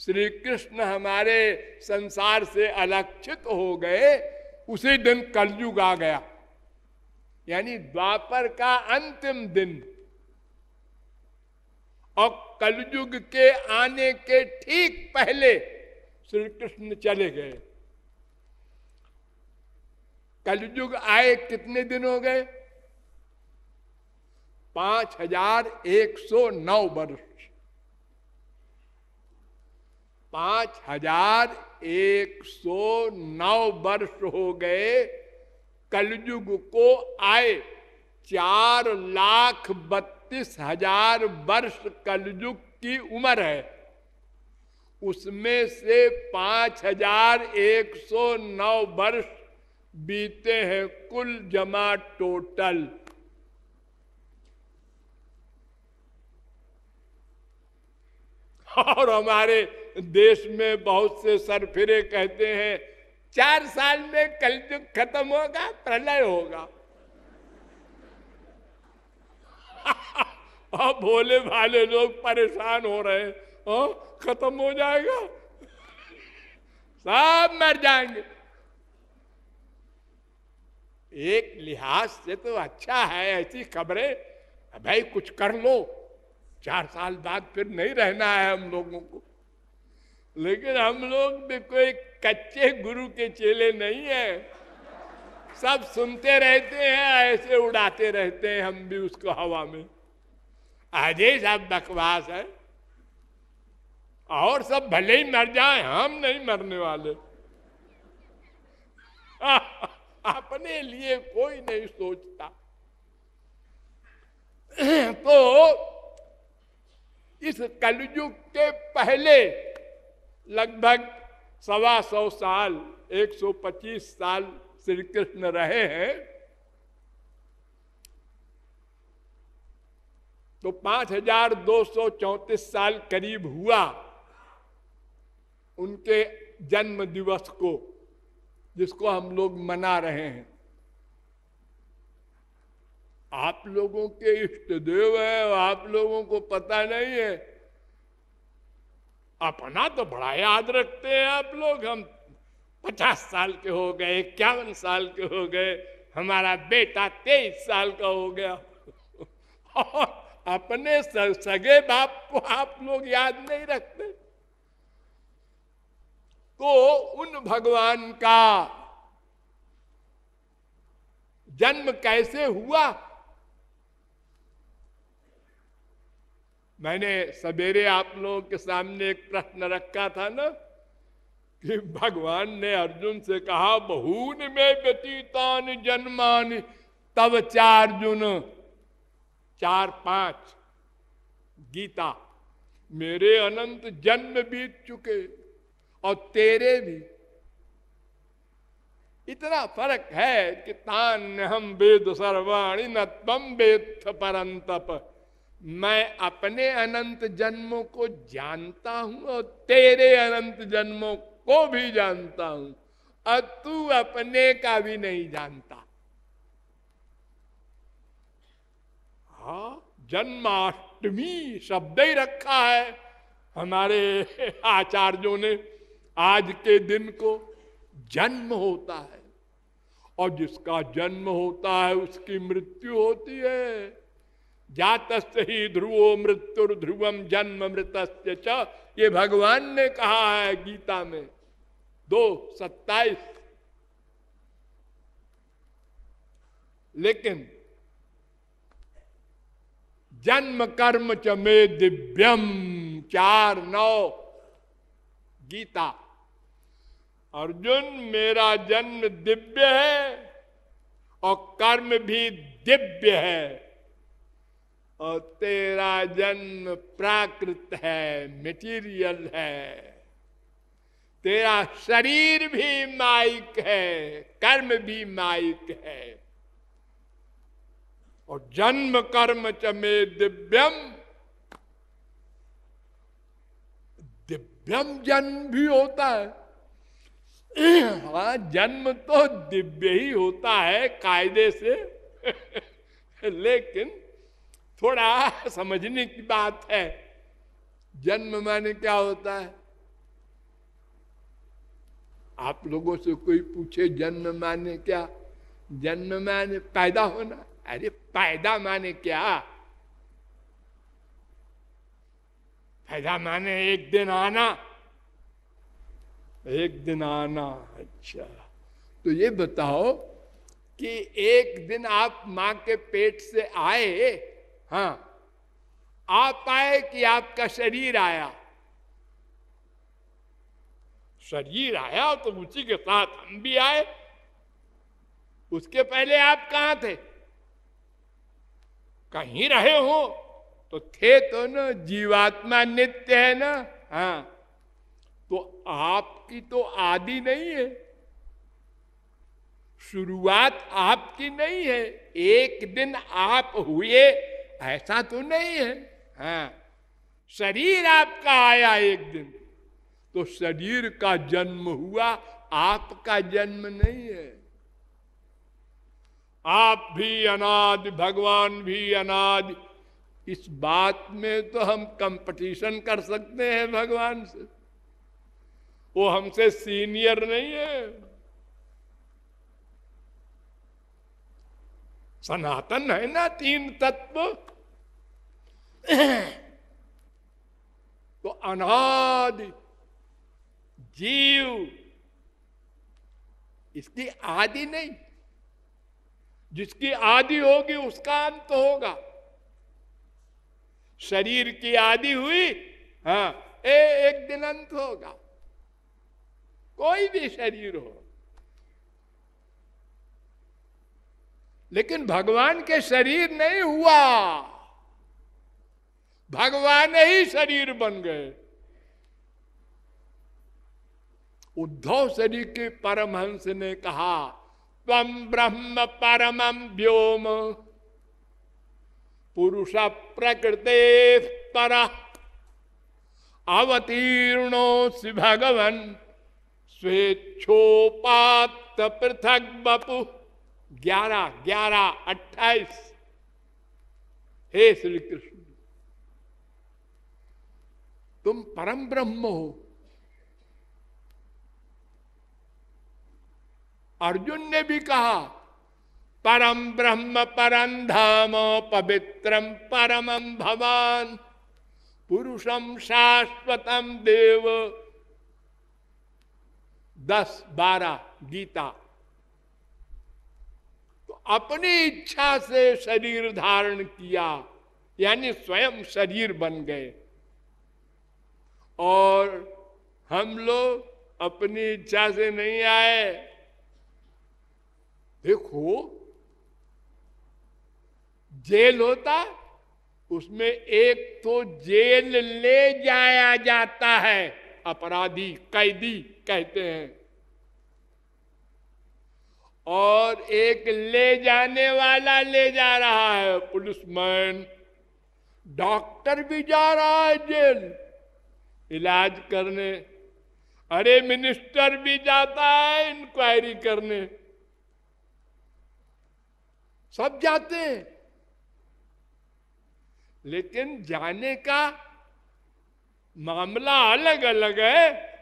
श्री कृष्ण हमारे संसार से अलक्षित हो गए उसी दिन कलयुग आ गया। यानी द्वापर का अंतिम दिन। और कलयुग के आने के ठीक पहले श्री कृष्ण चले गए। कलयुग आए कितने दिन हो गए? पाँच हज़ार एक सौ नौ वर्ष। पाँच हज़ार एक सौ नौ वर्ष हो गए, कलयुग को आए। चार लाख बत्तीस हज़ार वर्ष कलयुग की उम्र है। उसमें से पाँच हज़ार एक सौ नौ वर्ष बीते हैं कुल जमा टोटल। और हमारे देश में बहुत से सरफिरे कहते हैं, चार साल में कलयुग खत्म होगा, प्रलय होगा। और भोले भाले लोग परेशान हो रहे हैं खत्म हो जाएगा? सब मर जाएँगे। एक लिहाज से तो अच्छा है ऐसी खबरें भाई कुछ कर लो, चार साल बाद फिर नहीं रहना है हम लोगों को। लेकिन हम लोग भी कोई कच्चे गुरु के चेले नहीं है। सब सुनते रहते हैं, ऐसे उड़ाते रहते हैं हम भी उसको हवा में। आज सब बकवास है। और सब भले ही मर जाए, हम नहीं मरने वाले। अपने लिए कोई नहीं सोचता। तो इस कलयुग के पहले लगभग सवा सौ साल 125 साल श्री कृष्ण रहे हैं तो पाँच हज़ार दो सौ चौतीस साल करीब हुआ उनके जन्म दिवस को, जिसको हम लोग मना रहे हैं। आप लोगों के इष्ट देव है, आप लोगों को पता नहीं है अपना तो बड़ा याद रखते हैं आप लोग। हम पचास साल के हो गए, इक्यावन साल के हो गए, हमारा बेटा तेईस साल का हो गया। अपने सगे बाप को आप लोग याद नहीं रखते। तो उन भगवान का जन्म कैसे हुआ? मैंने सवेरे आप लोगों के सामने एक प्रश्न रखा था ना, कि भगवान ने अर्जुन से कहा, बहून में व्यतीतान जन्मान तब चार्जुन। चार पाँच, गीता, मेरे अनंत जन्म बीत चुके और तेरे भी। इतना फ़र्क है कि तान हम वेद सर्वाणी न तम वेद परंतप। मैं अपने अनंत जन्मों को जानता हूँ और तेरे अनंत जन्मों को भी जानता हूँ। और तू अपने का भी नहीं जानता। हा, जन्माष्टमी शब्द ही रखा है हमारे आचार्यों ने आज के दिन को। जन्म होता है और जिसका जन्म होता है उसकी मृत्यु होती है। जात ही ध्रुवो मृत्यु ध्रुवम जन्म मृत ये भगवान ने कहा है गीता में। दो, सत्ताईस। लेकिन जन्म कर्म च में दिव्यम चार, नौ। गीता। अर्जुन, मेरा जन्म दिव्य है और कर्म भी दिव्य है। और तेरा जन्म प्राकृत है मेटीरियल है। तेरा शरीर भी माइक है, कर्म भी माइक है। और जन्म कर्म चमे दिव्यम। दिव्यम जन्म भी होता है। हाँ जन्म तो दिव्य ही होता है, कायदे से। लेकिन थोड़ा समझने की बात है। जन्म माने क्या होता है? आप लोगों से कोई पूछे जन्म माने क्या? जन्म माने पैदा होना? अरे पैदा माने क्या? पैदा माने एक दिन आना। एक दिन आना अच्छा। तो ये बताओ कि एक दिन आप माँ के पेट से आए हाँ आप आए कि आपका शरीर आया? शरीर आया तो उसी के साथ हम भी आए। उसके पहले आप कहा थे? कहीं रहे हो तो थे तो ना, जीवात्मा नित्य है ना? हाँ तो आपकी तो आदि नहीं है। शुरुआत आपकी नहीं है। एक दिन आप हुए ऐसा तो नहीं है। हाँ। शरीर आपका आया एक दिन तो शरीर का जन्म हुआ, आपका जन्म नहीं है। आप भी अनाद, भगवान भी अनाद, इस बात में तो हम कंपटीशन कर सकते हैं भगवान से। वो हमसे सीनियर नहीं है। सनातन है ना तीन तत्व। तो अनादि जीव इसकी आदि नहीं। जिसकी आदि होगी उसका अंत होगा। शरीर की आदि हुई हाँ ए, एक दिन अंत होगा। कोई भी शरीर हो। लेकिन भगवान के शरीर नहीं हुआ। भगवान ही शरीर बन गए। उद्धव शरीर के परमहंस ने कहा तम ब्रह्म परम व्योम। पुरुष प्रकृति पर। अवतीर्णो से भगवन। स्वेच्छोपात पृथक बपु। ग्यारह ग्यारह, अट्ठाईस। हे श्री कृष्ण, तुम परम ब्रह्म हो। अर्जुन ने भी कहा, परम ब्रह्म, परम धाम, पवित्रम परम भवान पुरुषम शाश्वतम देव। दस, बारह, गीता। अपनी इच्छा से शरीर धारण किया, यानी स्वयं शरीर बन गए। और हम लोग अपनी इच्छा से नहीं आए। देखो, जेल होता, उसमें एक तो जेल ले जाया जाता है। अपराधी, कैदी कहते हैं। और एक ले जाने वाला ले जा रहा है पुलिसमैन। डॉक्टर भी जा रहा है जेल। इलाज करने। अरे मिनिस्टर भी जाता है इंक्वायरी करने। सब जाते हैं। लेकिन जाने का मामला अलग अलग है।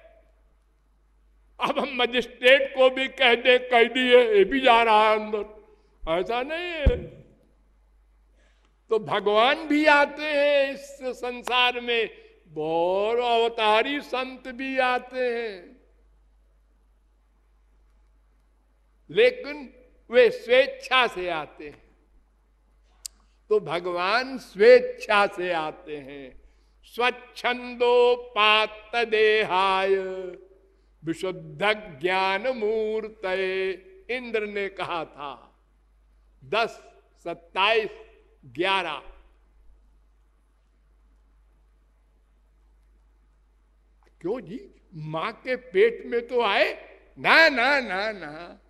अब हम मजिस्ट्रेट को भी कह दे, कह दिए, ये भी जा रहा है अंदर। ऐसा नहीं है। तो भगवान भी आते हैं इस संसार में। बहुत अवतारी संत भी आते हैं। लेकिन वे स्वेच्छा से आते हैं। तो भगवान स्वेच्छा से आते हैं। स्वच्छंदो पात देहाय विशुद्ध ज्ञान मूर्त इंद्र ने कहा था, दस, सत्ताईस, ग्यारह। क्यों जी? माँ के पेट में तो आए। ना ना ना ना।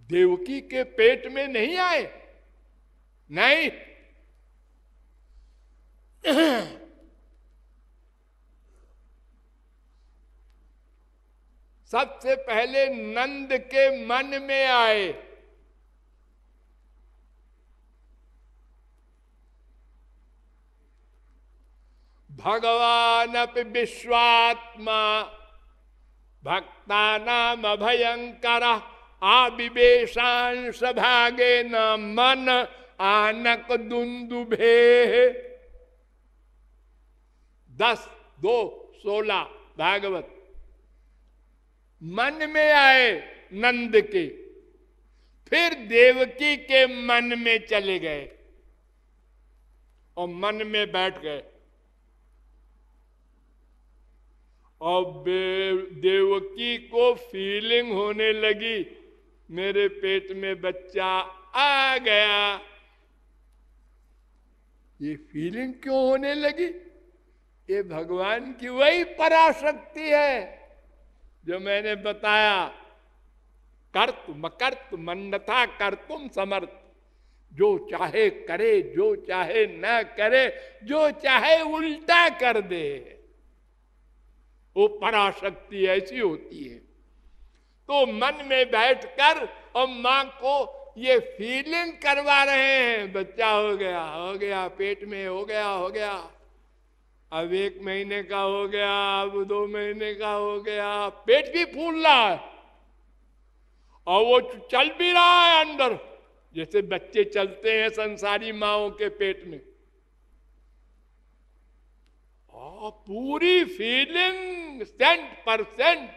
देवकी के पेट में नहीं आए। नहीं। सबसे पहले नंद के मन में आए। भगवान अपि विश्वात्मा भक्ता नाम भयंकर आविवेशांश भागे न मन, आनक दुंदुभे दस, दो, सोलह, भागवत। मन में आए नंद के, फिर देवकी के मन में चले गए और मन में बैठ गए। और देवकी को फीलिंग होने लगी। मेरे पेट में बच्चा आ गया। ये फीलिंग क्यों होने लगी? ये भगवान की वही पराशक्ति है। जो मैंने बताया, कर्त मंडथा कर तुम समर्थ। जो चाहे करे, जो चाहे न करे, जो चाहे उल्टा कर दे। वो पराशक्ति ऐसी होती है। तो मन में बैठकर और माँ को ये फीलिंग करवा रहे हैं। बच्चा हो गया हो गया, पेट में हो गया हो गया। अब एक महीने का हो गया, अब दो महीने का हो गया, पेट भी फूल रहा है। और वो चल भी रहा है अंदर, जैसे बच्चे चलते हैं संसारी माओ के पेट में। और पूरी फीलिंग सेंट परसेंट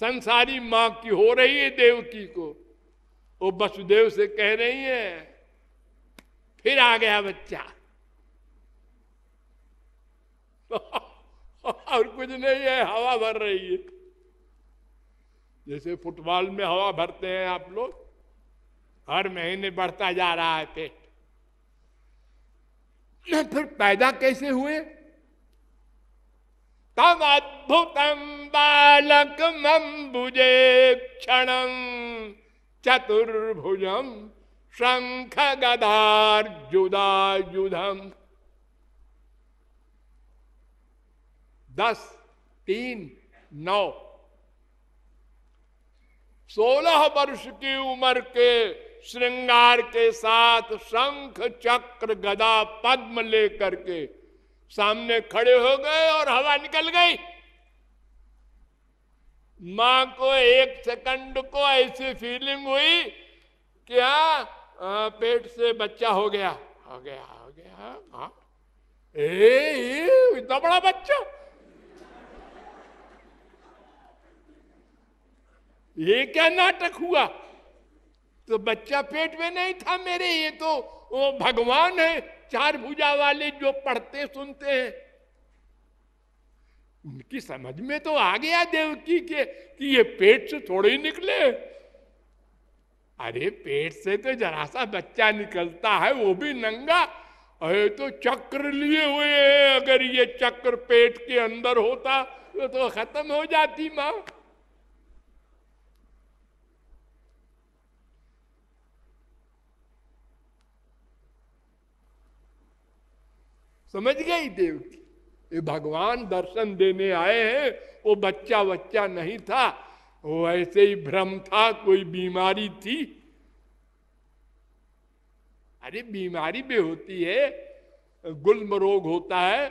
संसारी माँ की हो रही है देवकी को। वो वसुदेव से कह रही है, फिर आ गया बच्चा। और कुछ नहीं है, हवा भर रही है। जैसे फुटबॉल में हवा भरते हैं आप लोग, हर महीने बढ़ता जा रहा है पेट। फिर पैदा कैसे हुए? तम अद्भुतम बालक मम मंबुजे क्षण चतुर्भुजम शंख गदार जुदा जुधम दस, तीन, नौ। सोलह वर्ष की उम्र के श्रृंगार के साथ शंख चक्र गदा पद्म लेकर के सामने खड़े हो गए और हवा निकल गई। माँ को एक सेकंड को ऐसी फीलिंग हुई, क्या पेट से बच्चा हो गया हो गया हो गया हाँ। ए इतना बड़ा बच्चा। ये क्या नाटक हुआ। तो बच्चा पेट में नहीं था मेरे ये तो वो भगवान है चार भुजा वाले जो पढ़ते सुनते हैं। उनकी समझ में तो आ गया देवकी के कि ये पेट से थोड़े ही निकले। अरे पेट से तो जरा सा बच्चा निकलता है वो भी नंगा। अरे तो चक्र लिए हुए अगर ये चक्र पेट के अंदर होता तो, तो खत्म हो जाती माँ। समझ गई देवकी ये भगवान दर्शन देने आए हैं, वो बच्चा बच्चा नहीं था, वो ऐसे ही भ्रम था, कोई बीमारी थी। अरे बीमारी भी होती है, गुल्म रोग होता है।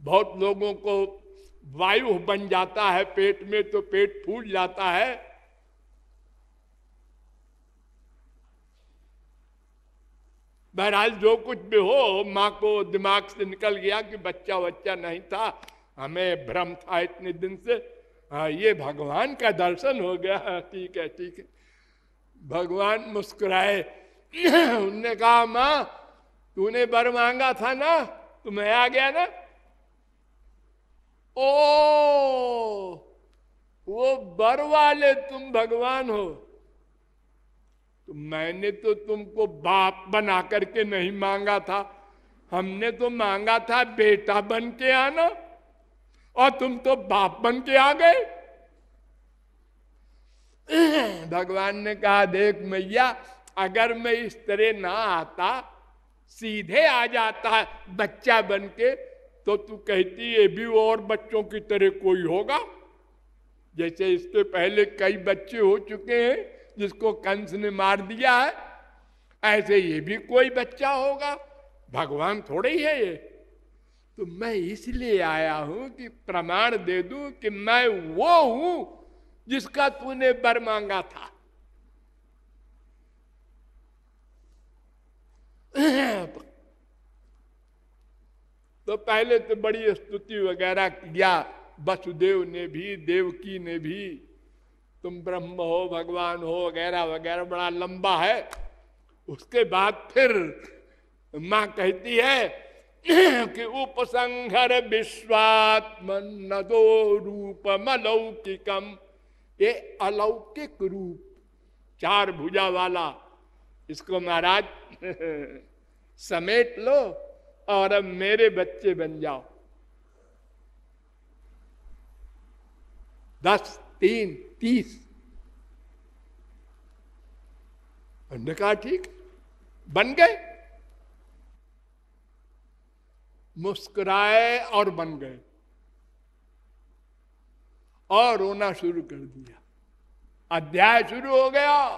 बहुत लोगों को वायु बन जाता है, पेट में तो पेट फूल जाता है। बहरहाल जो कुछ भी हो माँ को दिमाग से निकल गया कि बच्चा बच्चा नहीं था। हमें भ्रम था इतने दिन से। हाँ ये भगवान का दर्शन हो गया। हाँ, ठीक है ठीक है। भगवान मुस्कुराए। उनने कहा माँ तूने बर मांगा था ना? तुम्हें आ गया ना? ओ वो बर वाले तुम भगवान हो। तो मैंने तो तुमको बाप बना करके नहीं मांगा था। हमने तो मांगा था बेटा बन के आना, और तुम तो बाप बन के आ गए। भगवान ने कहा, देख मैया, अगर मैं इस तरह ना आता, सीधे आ जाता बच्चा बन के तो तू कहती, ये भी और बच्चों की तरह कोई होगा? जैसे इसके पहले कई बच्चे हो चुके हैं जिसको कंस ने मार दिया है, ऐसे ये भी कोई बच्चा होगा। भगवान थोड़े ही है ये। तो मैं इसलिए आया हूँ कि प्रमाण दे दूँ कि मैं वो हूँ जिसका तूने बर मांगा था। तो पहले तो बड़ी स्तुति वगैरह किया। वसुदेव ने भी, देवकी ने भी। तुम ब्रह्म हो, भगवान हो, वगैरह वगैरह, बड़ा लंबा है। उसके बाद फिर माँ कहती है कि उपसंहर विश्वात्मन नदो रूपम अलौकिकम ये अलौकिक रूप, चार भुजा वाला। इसको महाराज, समेट लो और अब मेरे बच्चे बन जाओ। दस, तीन। तीस। हमने कहा, ठीक, बन गए। मुस्कुराए और बन गए। और रोना शुरू कर दिया। अध्याय शुरू हो गया।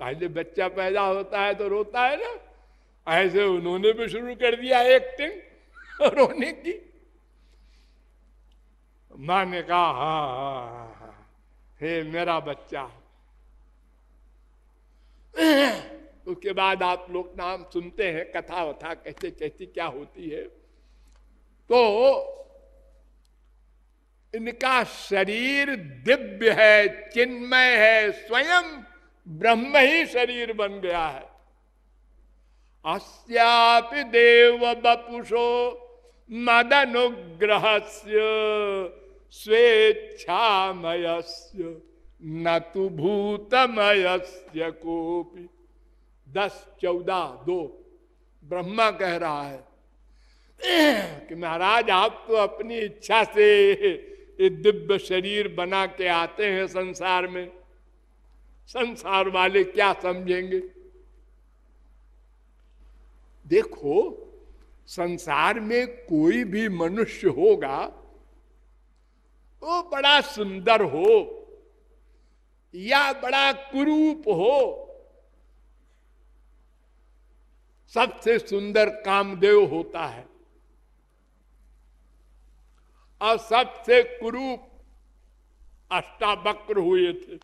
पहले बच्चा पैदा होता है तो रोता है ना। ऐसे उन्होंने भी शुरू कर दिया एक्टिंग रोने की। माँ ने कहा, हा हा मेरा बच्चा। उसके बाद आप लोग नाम सुनते हैं कथा वथा कैसे कैसी क्या होती है? तो इनका शरीर दिव्य है, चिन्मय है, स्वयं ब्रह्म ही शरीर बन गया है। अस्याप देव बपुषो मदनुग्रह स्वेच्छामय न तो भूतमय कोपी दस चौदह, दो। ब्रह्मा कह रहा है, कि महाराज, आप तो अपनी इच्छा से ये दिव्य शरीर बना के आते हैं संसार में। संसार वाले क्या समझेंगे? देखो, संसार में कोई भी मनुष्य होगा वो बड़ा सुंदर हो या बड़ा कुरूप हो। सबसे सुंदर कामदेव होता है और सबसे कुरूप अष्टावक्र हुए थे।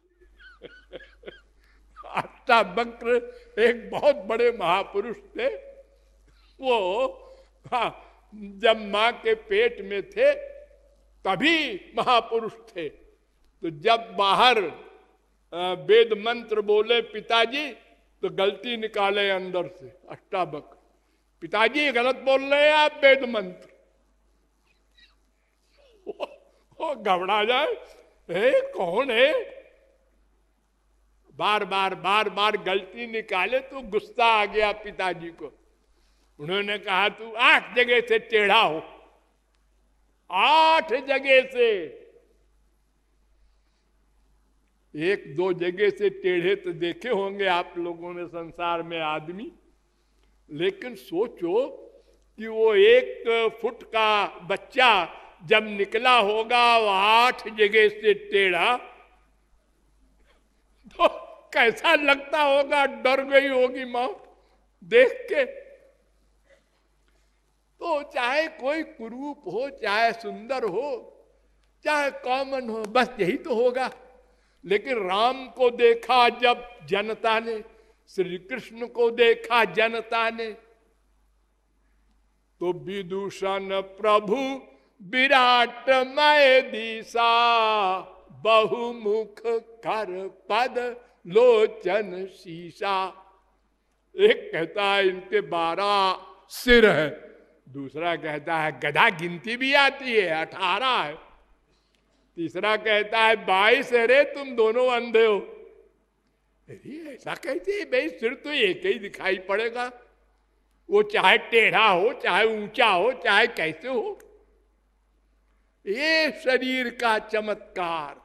अष्टावक्र एक बहुत बड़े महापुरुष थे। वो हाँ, जब माँ के पेट में थे तभी महापुरुष थे। तो जब बाहर वेद मंत्र बोले पिताजी तो गलती निकाले अंदर से अष्टावक्र पिताजी गलत बोल रहे हैं आप वेद मंत्र। घबरा जाए ए, कौन है? बार बार बार बार गलती निकाले तो गुस्सा आ गया पिताजी को। उन्होंने कहा तू आठ जगह से टेढ़ा हो। आठ जगह से। एक दो जगह से टेढ़े तो देखे होंगे आप लोगों ने संसार में आदमी। लेकिन सोचो कि वो एक फुट का बच्चा जब निकला होगा, वो आठ जगह से टेढ़ा तो कैसा लगता होगा? डर गई होगी माँ। देख के तो चाहे कोई कुरूप हो, चाहे सुंदर हो, चाहे कॉमन हो, बस यही तो होगा। लेकिन राम को देखा जब जनता ने श्री कृष्ण को देखा जनता ने तो विदूषण प्रभु विराट मय दिशा, बहुमुख कर पद लोचन शीशा। एक कहता है, इनके बारह सिर है। दूसरा कहता है, गधा गिनती भी आती है, अठारह है। तीसरा कहता है, बाईस अरे तुम दोनों अंधे हो। अरे, ऐसा कहते भाई, सिर तो एक ही दिखाई पड़ेगा। वो चाहे टेढ़ा हो, चाहे ऊँचा हो, चाहे कैसे हो। ये शरीर का चमत्कार।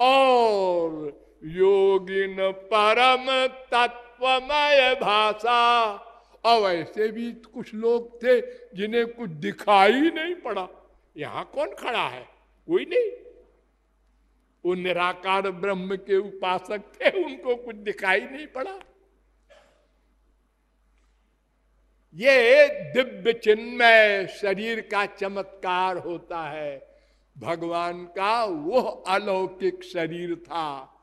और योगिन परम तत्वमय भाषा। और ऐसे भी कुछ लोग थे जिन्हें कुछ दिखाई नहीं पड़ा। यहाँ कौन खड़ा है? कोई नहीं। वो निराकार ब्रह्म के उपासक थे, उनको कुछ दिखाई नहीं पड़ा। ये दिव्य चिन्मय शरीर का चमत्कार होता है। भगवान का वो अलौकिक शरीर था।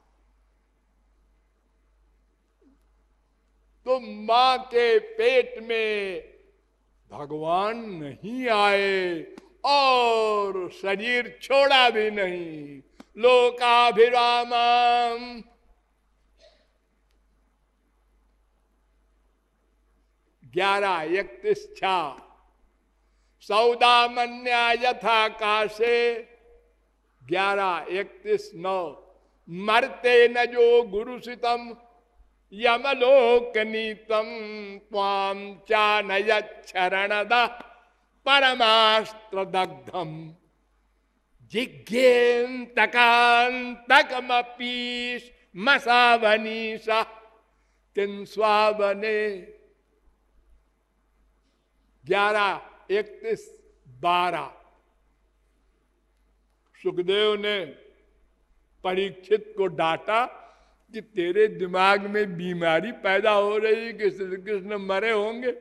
तो माँ के पेट में भगवान नहीं आए और शरीर छोड़ा भी नहीं। लोकाभिराम ग्यारह इकतीस छा। सौदा मन्या यथा काशे। ग्यारह इकतीस नौ। मरते न जो गुरु सितम यमलोक नीतम ताम चा नरण परमास्त्र दग्धम जिज्ञेन्तकान्तकमपीश मसावनीसा किन स्वावने ग्यारह इकतीस बारह सुखदेव ने परीक्षित को डांटा कि तेरे दिमाग में बीमारी पैदा हो रही है कि श्री कृष्ण मरे होंगे?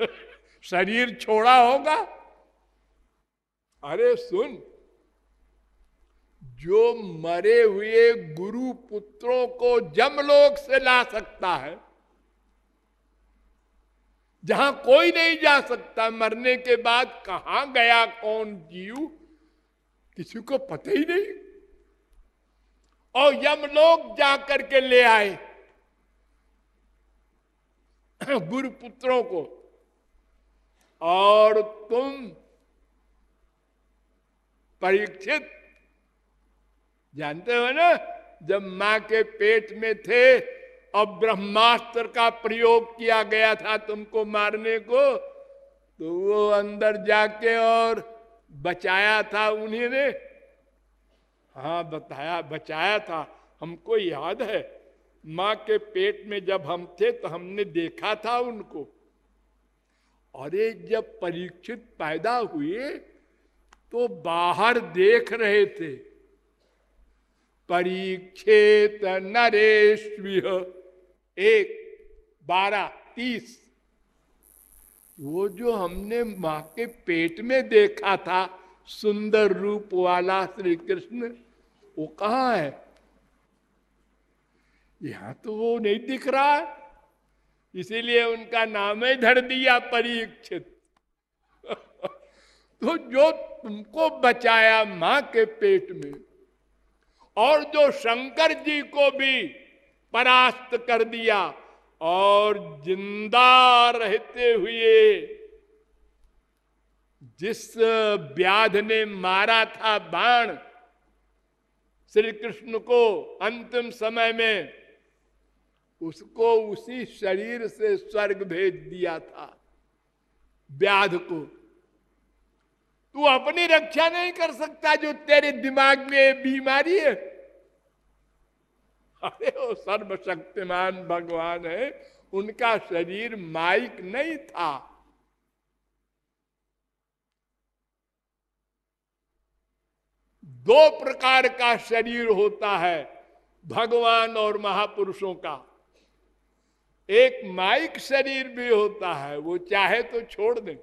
शरीर छोड़ा होगा? अरे सुन, जो मरे हुए गुरु पुत्रों को जमलोक से ला सकता है, जहाँ कोई नहीं जा सकता, मरने के बाद कहा गया, कौन जीव? किसी को पता ही नहीं। और यमलोक जाकर के ले आए। गुरु पुत्रों को। और तुम परीक्षित। जानते हो ना, जब माँ के पेट में थे और ब्रह्मास्त्र का प्रयोग किया गया था तुमको मारने को तो वो अंदर जाके और बचाया था उन्हीं ने। हाँ बताया, बचाया था। हमको याद है, माँ के पेट में जब हम थे तो हमने देखा था उनको। अरे, जब परीक्षित पैदा हुए तो बाहर देख रहे थे। परीक्षित नरेश एक, बारह, तीस। वो जो हमने माँ के पेट में देखा था, सुंदर रूप वाला श्री कृष्ण वो कहा है यहाँ तो वो नहीं दिख रहा, इसीलिए उनका नाम ही धर दिया परीक्षित। तो जो तुमको बचाया माँ के पेट में, और जो शंकर जी को भी परास्त कर दिया, और ज़िंदा रहते हुए, जिस व्याध ने मारा था बाण श्री कृष्ण को अंतिम समय में उसको उसी शरीर से स्वर्ग भेज दिया था, व्याध को। तू अपनी रक्षा नहीं कर सकता जो तेरे दिमाग में बीमारी है। अरे वो सर्वशक्तिमान भगवान है, उनका शरीर माइक नहीं था। दो प्रकार का शरीर होता है, भगवान और महापुरुषों का। एक माइक शरीर भी होता है, वो चाहे तो छोड़ दे।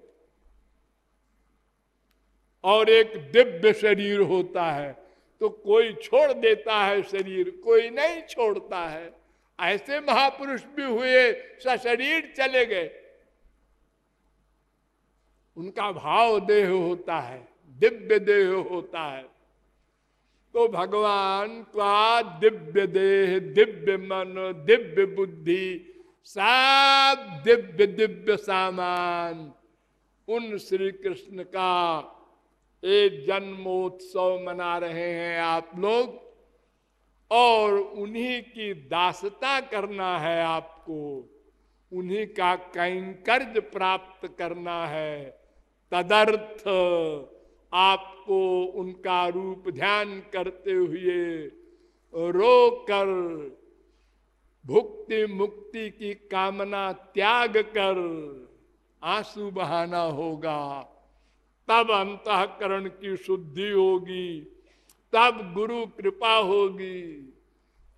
और एक दिव्य शरीर होता है तो कोई छोड़ देता है शरीर, कोई नहीं छोड़ता है। ऐसे महापुरुष भी हुए सशरीर चले गए। उनका भाव देह होता है, दिव्य देह होता है। तो भगवान का दिव्य देह, दिव्य मन, दिव्य बुद्धि सब दिव्य दिव्य सामान, उन श्री कृष्ण का एक जन्मोत्सव मना रहे हैं आप लोग, और उन्हीं की दासता करना है आपको, उन्हीं का कैंकर्ज प्राप्त करना है, तदर्थ आपको उनका रूप ध्यान करते हुए रोकर, भुक्ति मुक्ति की कामना त्याग कर आँसू बहाना होगा। तब अंतकरण की शुद्धि होगी, तब गुरु कृपा होगी,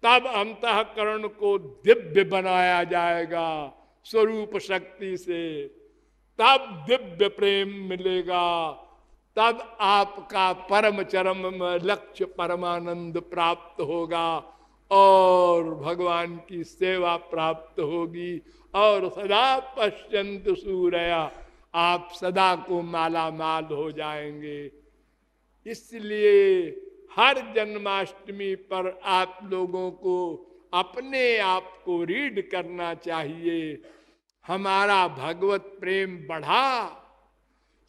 तब अंतकरण को दिव्य बनाया जाएगा स्वरूप शक्ति से, तब दिव्य प्रेम मिलेगा। तब आपका परम चरम लक्ष्य परमानंद प्राप्त होगा और भगवान की सेवा प्राप्त होगी और सदा पश्चंत सूर्या, आप सदा को माला माल हो जाएँगे। इसलिए हर जन्माष्टमी पर आप लोगों को अपने आप को रीड करना चाहिए। हमारा भगवत प्रेम बढ़ा।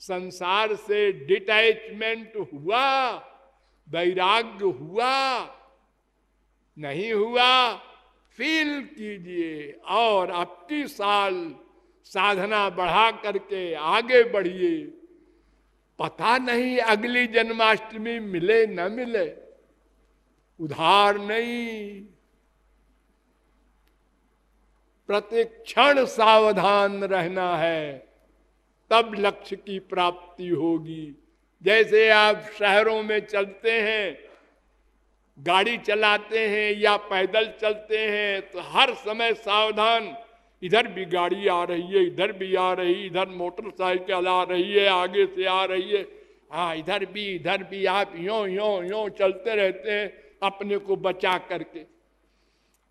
संसार से डिटैचमेंट हुआ, वैराग्य हुआ, नहीं हुआ फील कीजिए और अपनी साल साधना बढ़ा करके आगे बढ़िए। पता नहीं अगली जन्माष्टमी मिले न मिले, उधार नहीं। प्रतिक्षण सावधान रहना है। तब लक्ष्य की प्राप्ति होगी। जैसे आप शहरों में चलते हैं, गाड़ी चलाते हैं या पैदल चलते हैं तो हर समय सावधान। इधर भी गाड़ी आ रही है, इधर भी आ रही इधर मोटरसाइकिल आ रही है, आगे से आ रही है। हाँ इधर भी इधर भी आप यो यो यो चलते रहते हैं अपने को बचा करके।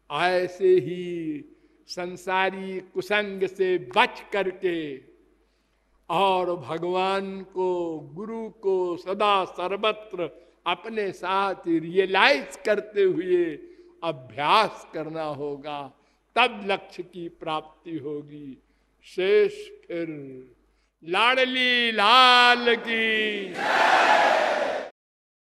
ऐसे ही संसारी कुसंग से बच करके और भगवान को, गुरु को सदा सर्वत्र अपने साथ रियलाइज़ करते हुए अभ्यास करना होगा, तब लक्ष्य की प्राप्ति होगी। शेष फिर, लाडली लाल की